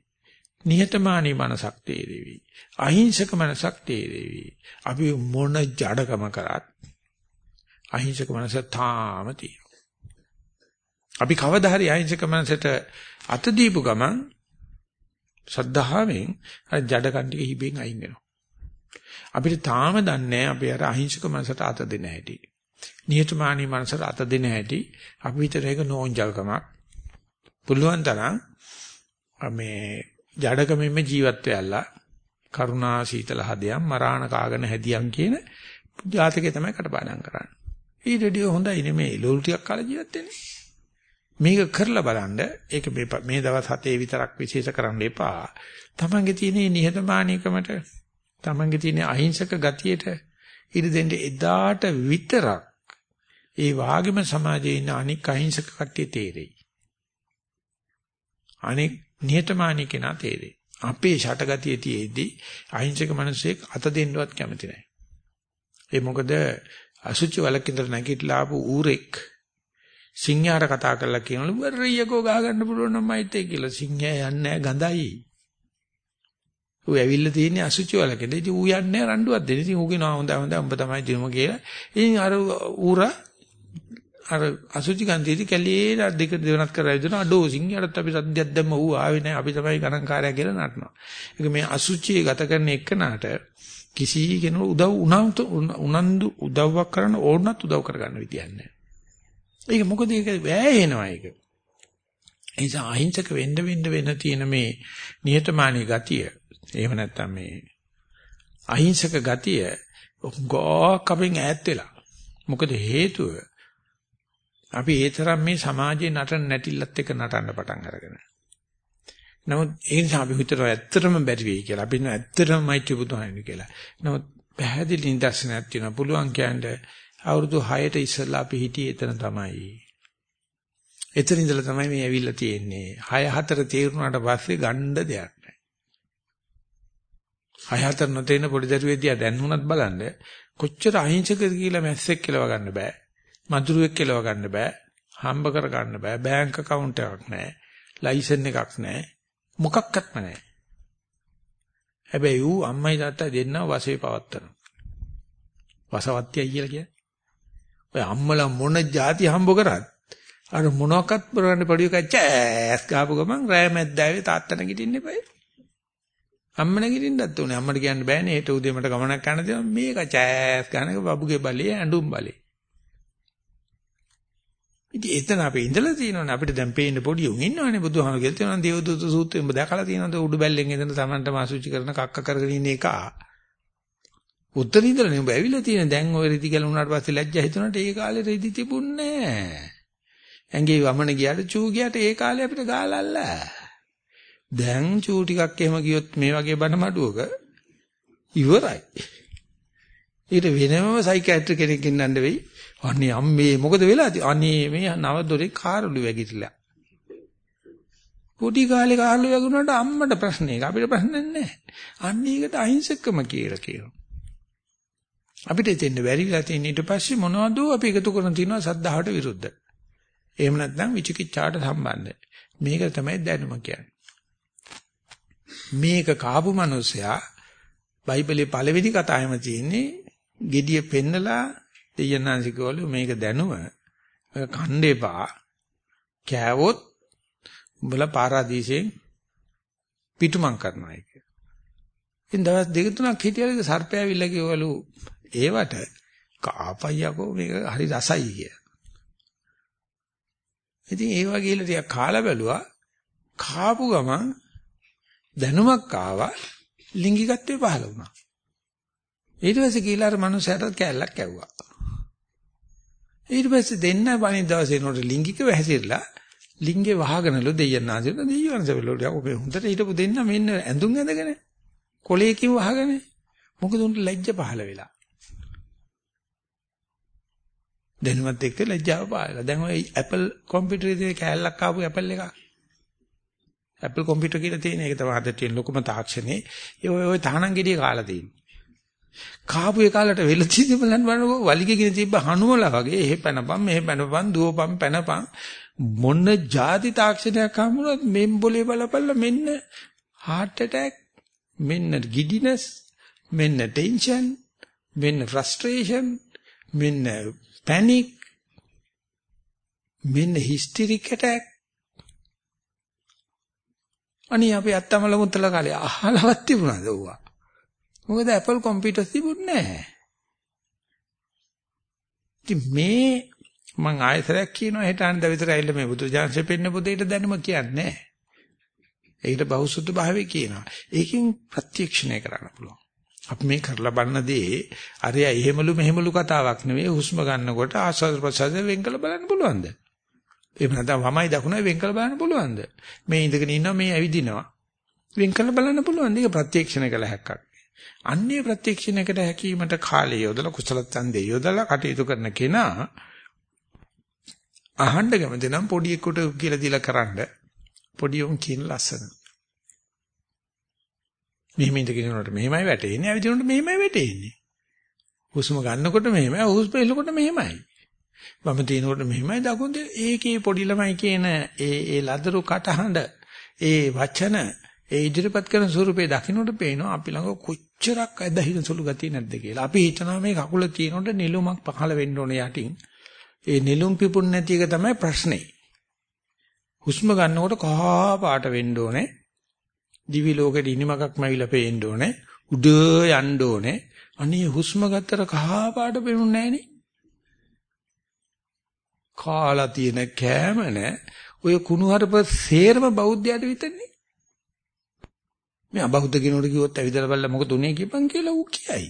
Speaker 1: නිහතමානී මනසක් තේරෙවි. අහිංසක මනසක් තේරෙවි. අපි මොන ජඩකම කරත් අහිංසක මනස තාම තියෙනවා. අපි කවදා හරි අහිංසක මනසට අත දීපු ගමන් සද්ධාවෙන් අර ජඩ කන්ටික හිබෙන් අයින් වෙනවා. අපිට තාම දන්නේ අපි අර අහිංසක මනසට අත දෙන හැටි. නිහතමානී මනසට අත දෙන හැටි අපි විතර ඒක නෝන්ජල්කමක්. පුළුවන් තරම් මේ ජඩකමෙම ජීවත් වෙයලා කරුණා සීතල හදයන් මරාණ කාගෙන හැදියන් කියන ජාතකය තමයි කටපාඩම් කරන්නේ. ඊට වඩා හොඳයි නෙමෙයි ලෝල් ටිකක් කාලා ජීවත් වෙන්නේ. මේක කරලා බලන්න ඒක මේ දවස් හතේ විතරක් විශේෂ කරන්න එපා. තමන්ගේ තියෙන නිහතමානීකමට තමන්ගේ තියෙන අහිංසක ගතියට ඉර දෙන්න එදාට විතරක් ඒ වාගෙම සමාජයේ ඉන්න අනික් අහිංසක කට්ටිය තේරෙයි. අනික් නිහතමානී කෙනා තේරෙයි. අපේ ෂටගතිය තියේදී අහිංසක මිනිස්සෙක් අත දෙන්නවත් කැමති නැහැ. ඒ මොකද අසුචි වලකින්ද නැගිටලා ආපු ඌරෙක් සිංහයාට කතා කරලා කියනවලු වරියකෝ ගහ ගන්න පුළුවන් නම් මයිතේ කියලා සිංහයා යන්නේ ගඳයි. ඌ ඇවිල්ලා තියෙන්නේ අසුචි වලකෙද. ඉතින් ඌ යන්නේ රණ්ඩුවක් දෙන්න. ඉතින් ඌ කියනවා හොඳයි හොඳයි උඹ තමයි දිනුම කියලා. ඉතින් අර ඌරා අර අසුචි ගන්තියදී කැලියේ දෙක දෙවනත් කරලා ඉදන අඩෝ සිංහයටත් අපි සද්දයක් දැම්ම ඌ ආවේ නැහැ අපි තමයි ගණන්කාරයා කියලා නටනවා. ඒක මේ අසුචියේ ගත කරන එක්කනට කිසි කෙනෙකු උදව් උනන්දු උදව්වක් කරන්න ඕනත් උදව් කරගන්න විදියක් නැහැ. ඒක මොකද ඒක වෑයනවා ඒක. ඒ නිසා අහිංසක වෙන්න වෙන්න වෙන තියෙන මේ නිහතමානී ගතිය එහෙම නැත්නම් මේ අහිංසක ගතිය ගෝක් අපෙන් ඈත් වෙලා. මොකද හේතුව අපි ඒ තරම් මේ සමාජයේ නටන නැටිල්ලත් එක්ක නටන්න පටන් අරගෙන. නමුත් ඒ නිසා අපි හිතනවා ඇත්තටම බැරි වෙයි කියලා. අපි හිතනවා ඇත්තටම මෛත්‍රී බුදුහාමුදුරුවෝ කියලා. නමුත් පැහැදිලි නිදර්ශනයක් තියෙනවා. පුළුවන් කියන්නේ අවුරුදු 6ට ඉස්සෙල්ලා අපි හිටියේ එතන තමයි. එතන ඉඳලා තමයි මේ ඇවිල්ලා තියෙන්නේ. 6 4 තීරුණාට පස්සේ ගණ්ඩ දෙයක් නැහැ. 6 4 නොතේන පොඩි දරුවෙක් දැන් වුණත් බලන්න කොච්චර අහිංසකද කියලා මැස්සෙක් කියලා ගන්න බෑ. මදුරුවෙක් කෙලව ගන්න බෑ. හම්බ කර ගන්න බෑ. බැංක account එකක් නැහැ. ලයිසන් එකක් නැහැ. මොකක්වත්ම නැහැ. හැබැයි ඌ අම්මයි තාත්තයි දෙන්නා වශයේ පවත්තන. වසවත්තිය කියලා කියන්නේ. ඔය අම්මලා මොන જાති හම්බ කරත් අර මොනවාක්වත් කරන්න පඩි එකක් චෑස් ගාපු ගමන් රෑ මැද්දාවේ තාත්තා නැගිටින්න එපා. අම්ම නැගිටින්නත් උනේ අම්මට කියන්න බෑනේ හෙට උදේ මට ගමනක් යන්න තියෙනවා මේක චෑස් ගන්නක බබුගේ බලේ ඇඬුම් බලේ. ඉතින් එතන අපි ඉඳලා තියෙනවනේ අපිට දැන් පේන්න පොඩි උන් ඉන්නවනේ බුදුහාම කියලා තියෙනවා දේවදූත සූත්‍රයෙන් ඔබ දැකලා තියෙනවද උඩු බැල්ලෙන් එතන Tamanට මාසුචි කරන කක්ක කරගෙන ඉන්න එක. උත්තර ඉඳලා නේ ඔබ ඇවිල්ලා තියෙන දැන් ওই රිදි ගැල උනාට පස්සේ ලැජ්ජා හිතුණාට ඒ කාලේ රිදි තිබුණේ නැහැ. ඇඟේ වමන ගියාට චූ ගියාට ඒ කාලේ අපිට ගාලල්ල. දැන් චූ ටිකක් එහෙම ගියොත් මේ වගේ බණ මඩුවක ඉවරයි. ඊට වෙනම සයිකියාට්‍රි කෙනෙක් ඉන්නන්න වෙයි. අනේ අම්මේ මොකද වෙලා තියෙන්නේ? අනේ මේ නව දොරේ කාරළු වැගිරිලා. පොඩි කාලේ කාරළු වැගුණාට අම්මට ප්‍රශ්නයක්. අපිට ප්‍රශ්නයක් නැහැ. අන්නේ එකට අහිංසකම කියලා කියනවා. අපිට දෙන්න බැරිලා තියෙන ඊට පස්සේ මොනවද අපි එකතු කරන තියනවා සද්ධාහට විරුද්ධ. එහෙම නැත්නම් විචිකිච්ඡාට සම්බන්ධ. මේක තමයි දැනුම කියන්නේ. මේක කාපු මිනිසයා බයිබලයේ පළවෙනි කතාවෙම තියෙන්නේ gediye පෙන්නලා දෙයන්නාසිකවලු මේක දැනුම කණ්ඩේපා කෑවොත් උඹලා පාරාදීසෙන් පිටුමන් කරනවා ඒක. ඉතින් දවස් දෙක තුනක් හිටියලද සර්පයාවිල්ලා කිව්වලු ඒවට කාපයියකෝ මේක හරි රසයි කිය. ඉතින් ඒ වගේ ඉල ටික කාලා බැලුවා කාපු ගමන් දැනුමක් ආවා ලිංගිකත්වය පහළ වුණා. ඊට පස්සේ කියලා අර මනුස්සයාට කැල්ලක් ඇව්වා. ඊට පස්සේ දෙන්න බණි දවසේ නෝට ලිංගිකව හැසිරලා ලිංගේ වහගෙනලු දෙයයන් ආසිර දෙයියන්සවලට ඔබේ හොඳට හිටපු දෙන්න මෙන්න ඇඳුම් ඇඳගෙන කොලේකින් වහගෙන මොකද උන්ට ලැජ්ජ පහල වෙලා දැනුමත් එක්ක ලැජ්ජාව පායලා දැන් ඔය Apple කම්පියුටර් එකේ කෑල්ලක් ආපු Apple එකක් Apple කම්පියුටර් කියලා තියෙන එක තමයි අද තියෙන ලොකුම තාක්ෂණේ. ඒ ඔය ඔය තහනම් ගෙඩිය කාලා තියෙන්නේ. කාපු එකාලට වෙලචිදි බලන්න බලනකො වලිගගෙන තිබ්බ හනුවලා වගේ එහෙ පැනපන් මෙහෙ පැනපන් දුවපන් පැනපන් මොන ಜಾති තාක්ෂණයක් හමුනොත් මෙන් બોලේ බලපල්ලා මෙන්න heart attack මෙන්න giddiness මෙන්න tension මෙන්න frustration මෙන්න panic මෙන්න hysteric attack අනේ අපි අත්තමල මුත්තල කාලේ අහලවත් තිබුණාද ඕවා මොකද Apple කම්පියුටර් තිබුණේ නැහැ. ඉතින් මේ මම ආයතරයක් කියනවා හෙට අනිද්ද විතර ඇවිල්ලා මේ බුදුජානසෙ පෙන්න පොතේට දැනුම කියන්නේ නැහැ. ඒකට බහුසුද්ධ භාවය කියනවා. ඒකෙන් ප්‍රත්‍යක්ෂණය කරන්න පුළුවන්. අපි මේ කරලා බලන දේ අරය එහෙමලු මෙහෙමලු කතාවක් නෙවෙයි හුස්ම ගන්නකොට ආස්වාද ප්‍රසාද වෙන් කළ බලන්න පුළුවන්ද? එහෙම නැත්නම් වමයි දකුණයි වෙන් කළ බලන්න පුළුවන්ද? මේ ඉඳගෙන ඉන්නවා මේ ඇවිදිනවා. වෙන් කළ බලන්න පුළුවන්. ඒක ප්‍රත්‍යක්ෂණය කළ හැක්කක්. අන්නේ ප්‍රත්‍යක්ෂණයකට හැකීමට කාලය යොදලා කුසල ඡන්දේ යොදලා කටයුතු කරන කෙනා අහන්න කැමති නම් පොඩි එකට කියලා දීලා කරන්න පොඩි උන් කියන ලස්සන. මෙහෙම ඉඳගෙන ඉන්නකොට මෙහෙමයි වැටෙන්නේ, ඇවිදිනකොට මෙහෙමයි වැටෙන්නේ. හුස්ම ගන්නකොට මෙහෙමයි, හුස්ම එල්ලකොට මෙහෙමයි. වම තිනකොට මෙහෙමයි, දකුණු ඒකේ පොඩි ළමයි කියන ඒ ඒ ලදරු කටහඬ, ඒ වචන ඒ ඉදිරිපත් කරන ස්වරූපේ දකින්නට පේනවා අපි ළඟ කොච්චරක් ඇදහින සුළු ගතිය නැද්ද කියලා. අපි හිතනවා මේ කකුල තියෙනකොට නිලුමක් පහළ වෙන්න ඕනේ යටින්. ඒ නිලුම් පිපුණ නැති එක තමයි ප්‍රශ්නේ. හුස්ම ගන්නකොට කහා පාට වෙන්න ඕනේ. දිවි ලෝකෙට ඉනිමකක් මැවිලා පේන්න ඕනේ. උඩ යන්න ඕනේ. අනේ හුස්ම ගත්තට කහා පාට පේන්නේ නැහනේ. කාලා තියෙන කෑම නැ ඔය කුණුහරුප සේරම බෞද්ධයාට විතරනේ. මේ අබෞද්ධ කෙනෙකුට කිව්වොත් ඇවිදලා බලලා මොකද උනේ කියපන් කියලා ඌ කියයි.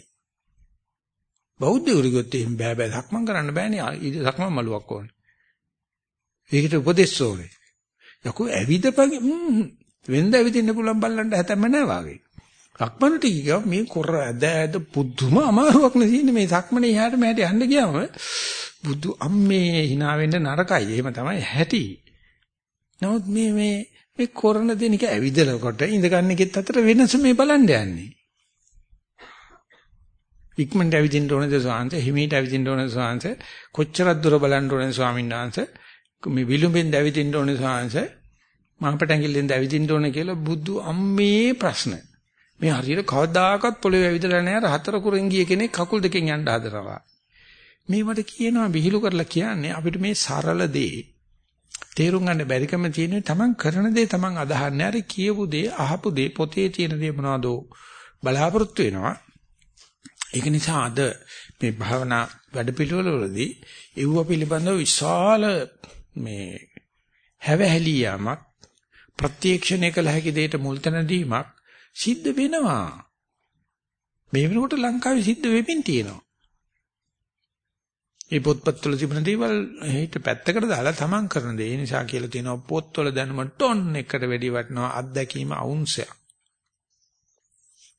Speaker 1: බෞද්ධයෙකුට කිව්වොත් එහෙම බෑ බෑ සක්මන් කරන්න බෑනේ. සක්මන් මලුවක් ඕනේ. ඒකට උපදෙස් ඕනේ. යකෝ ඇවිදපන් වෙන්ද ඇවිදින්න පුළුවන් බල්ලන්ට හැතැම්ම නැහැ වාගේ. සක්මනට ගියා මේ කොර ඇද ඇද පුදුම අමාරුවක් නෙන්නේ මේ සක්මනේ එහාට මෙහාට යන්න ගියාම බුදු අම්මේ hina වෙන්න නරකයි. එහෙම තමයි හැටි. නමුත් මේ මේ මේ කරන දෙනික ඇවිදලකොට ඉඳගන්න එකෙත් අතර වෙනස මේ බලන්න යන්නේ. ඉක්මනට ඇවිදින්න ඕනද ස්වාංශ හිමීට ඇවිදින්න ඕනද ස්වාංශ කොච්චරක් දුර බලන්න ඕනද ස්වාමීන් වහන්සේ මේ විලුඹෙන් ඇවිදින්න ඕනද ස්වාංශ මහපට ඇඟිල්ලෙන් ඇවිදින්න ඕන කියලා බුදු අම්මේ ප්‍රශ්න මේ හරියට කවදාකවත් පොළවේ ඇවිදලා නැහැ. හතර කුරෙන් ගිය කෙනෙක් කකුල් දෙකෙන් යන්න හදනවා. මේ මට කියනවා විහිළු කරලා කියන්නේ අපිට මේ සරල දේ තේරුම් ගන්න බැරිකම තියෙන්නේ තමන් කරන දේ තමන් අදහන්නේ. අර කියපු දේ අහපු දේ පොතේ තියෙන දේ මොනවදෝ බලාපොරොත්තු වෙනවා. ඒක නිසා අද මේ භාවනා වැඩපිළිවෙලවලදී ඒව පිළිබඳව විශාල මේ හැවහැලියාමක් ප්‍රත්‍යක්ෂණය කළ හැකි දෙයට මුල් තැන දීමක් සිද්ධ වෙනවා මේ වෙනකොට ලංකාවේ සිද්ධ වෙමින් තියෙනවා ඒ පොත්පත්වල තිබෙන දේවල් හිත පැත්තකට දාලා තමන් කරන දේ. ඒ නිසා කියලා තියෙනවා පොත්වල දැනුම ටොන් එකට වැඩි වටනවා අත්දැකීම අවුන්සයක්.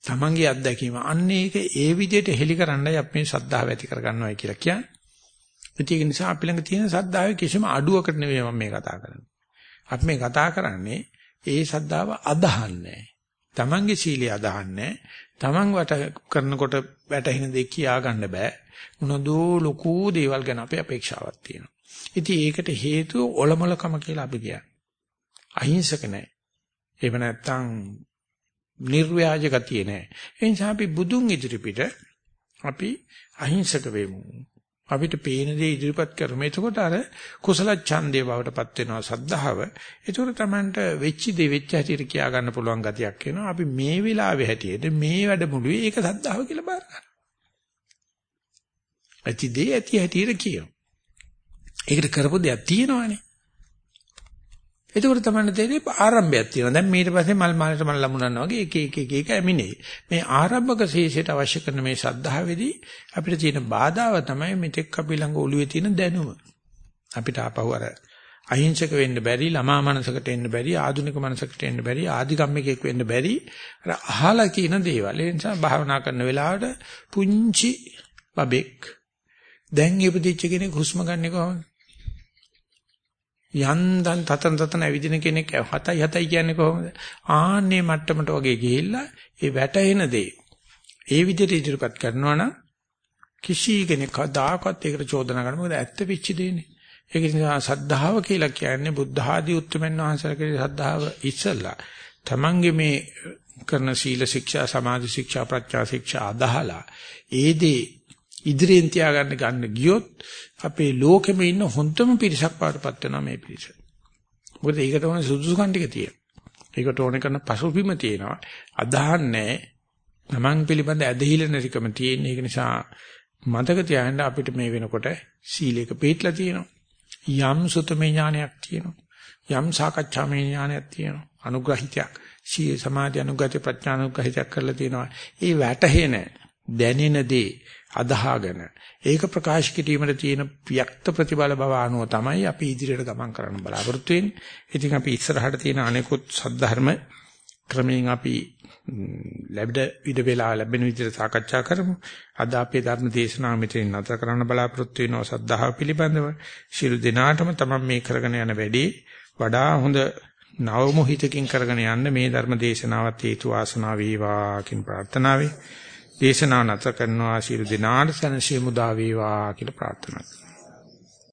Speaker 1: තමන්ගේ අත්දැකීම අන්න ඒක ඒ විදිහට හෙලි කරන්නයි අපි මේ ශ්‍රද්ධාව ඇති කරගන්නවයි කියලා කියන්නේ. ඒක නිසා අපි ළඟ තියෙන ශ්‍රද්ධාවේ කිසිම අඩුවකට නෙවෙයි මම මේ කතා කරන්නේ. අපි මේ කතා කරන්නේ ඒ ශ්‍රද්ධාව අදහන්නේ. තමන්ගේ සීලය අදහන්නේ. තමන් වට කරනකොට වැටහෙන දේ කියා ගන්න බෑ. මොනදෝ ලොකු දේවල් ගැන අපේ අපේක්ෂාවක් තියෙනවා. ඉතින් ඒකට හේතුව ඔලමුලකම කියලා අපි කියන්නේ. අහිංසක නැහැ. එහෙම නැත්නම් නිර්ව්‍යාජ ගතිය නැහැ. ඒ නිසා අපි බුදුන් ඉදිරිපිට අපි අහිංසක වෙමු. අපිට පේන දේ ඉදිරිපත් කරමු. එතකොට අර කුසල ඡන්දේ බවටපත් වෙනවා සද්ධාව. ඒතකොට Tamanට වෙච්ච දේ වෙච්ච හැටියට කියා ගන්න පුළුවන් ගතියක් එනවා. අපි මේ වෙලාවේ හැටියට මේ වැඩමුළුවේ ඒක සද්ධාව කියලා බාර ගන්න. ඇති දේ ඇති හැටියට කියනවා. ඒකට කරපු දෙයක් තියෙනවානේ. එතකොට තමයි තේරෙන්නේ ආරම්භයක් තියෙනවා. දැන් ඊට පස්සේ මල් මාලට මල් ලැබුණා වගේ එක එක එක එක ඇමිනේ. මේ ආරම්භක ශේෂයට අවශ්‍ය කරන මේ ශ්‍රද්ධාවේදී අපිට තියෙන බාධාව තමයි මෙතෙක් අපි ළඟ ඔළුවේ තියෙන දැනුම. අපිට ආපහු අර අහිංසක වෙන්න බැරි, ළමා මනසකට එන්න බැරි, ආධුනික මනසකට එන්න බැරි, ආධිකම්මිකෙක් වෙන්න බැරි. අර අහලා කියන දේවල්. ඒ නිසා භාවනා කරන වෙලාවට පුංචි බබෙක් දැන් ඉපදිච්ච කෙනෙක් හුස්ම ගන්නෙ කොහොමද? යන්දන් තතන තතන ඇවිදින කෙනෙක් හතයි හතයි කියන්නේ කොහොමද? ආන්නේ මට්ටමට වගේ ගිහිල්ලා ඒ වැටෙන දේ ඒ විදිහට ඉදිරිපත් කරනවා නම් කිසි කෙනෙක් කවදාකවත් ඒකට චෝදනා කරන්න මොකද ඇත්ත පිච්ච දෙන්නේ. ඒක නිසා සද්ධාව කියලා කියන්නේ බුද්ධ ආදී උත්තරමන් වහන්සේලාගේ සද්ධාව ඉස්සල්ලා. තමන්ගේ මේ කරන සීල ශික්ෂා සමාධි ශික්ෂා ප්‍රඥා ශික්ෂා අදහලා ඒ දේ ඉදිරියෙන් තියාගන්න ගන්න ගියොත් අපේ ලෝකෙම ඉන්න හොඳම පිරිසක් පාටපත් වෙනවා මේ පිරිස. මොකද ඒකට ඕන සුදුසුකම් ටික තියෙනවා. ඒකට ඕන කරන පසුබිම තියෙනවා. අදහන්නේ Taman පිළිබඳ ඇදහිල නැතිකම තියෙන. ඒක නිසා මතක තියාගන්න අපිට මේ වෙනකොට සීලයක පිළිట్లా තියෙනවා. යම් සුතමේ ඥානයක් තියෙනවා. යම් සාකච්ඡාමේ ඥානයක් තියෙනවා. අනුග්‍රහිතයක්. සීය සමාධි අනුගත ප්‍රඥානුග්‍රහිතයක් කරලා තියෙනවා. ඒ වැටහෙන දැනෙන දේ අදහාගෙන ඒක ප්‍රකාශ කිරීමට තියෙන වික්ත ප්‍රතිබල බව අනුව තමයි අපි ඉදිරියට ගමන් කරන්න බලාපොරොත්තු වෙන්නේ. ඉතින් අපි ඉස්සරහට තියෙන අනෙකුත් සද්ධර්ම ක්‍රමයෙන් අපි ලැබෙද ඉඩ වෙලා ලැබෙන විදිහට සාකච්ඡා කරමු. අද අපේ ධර්ම දේශනාව මෙතනින් නැතර කරන්න බලාපොරොත්තු වෙනවා සද්ධාව පිළිබඳව. ශිරු දිනාටම තමයි මේ කරගෙන යන වැඩේ වඩා හොඳ නව මොහිතකින් කරගෙන යන්න මේ ධර්ම දේශනාවත් හේතු වාසනා වේවා කියන ප්‍රාර්ථනාවයි. දේශනාව නැත කරනවා ශිරු දිනාට සනසීමු දා වේවා කියලා ප්‍රාර්ථනා කරනවා.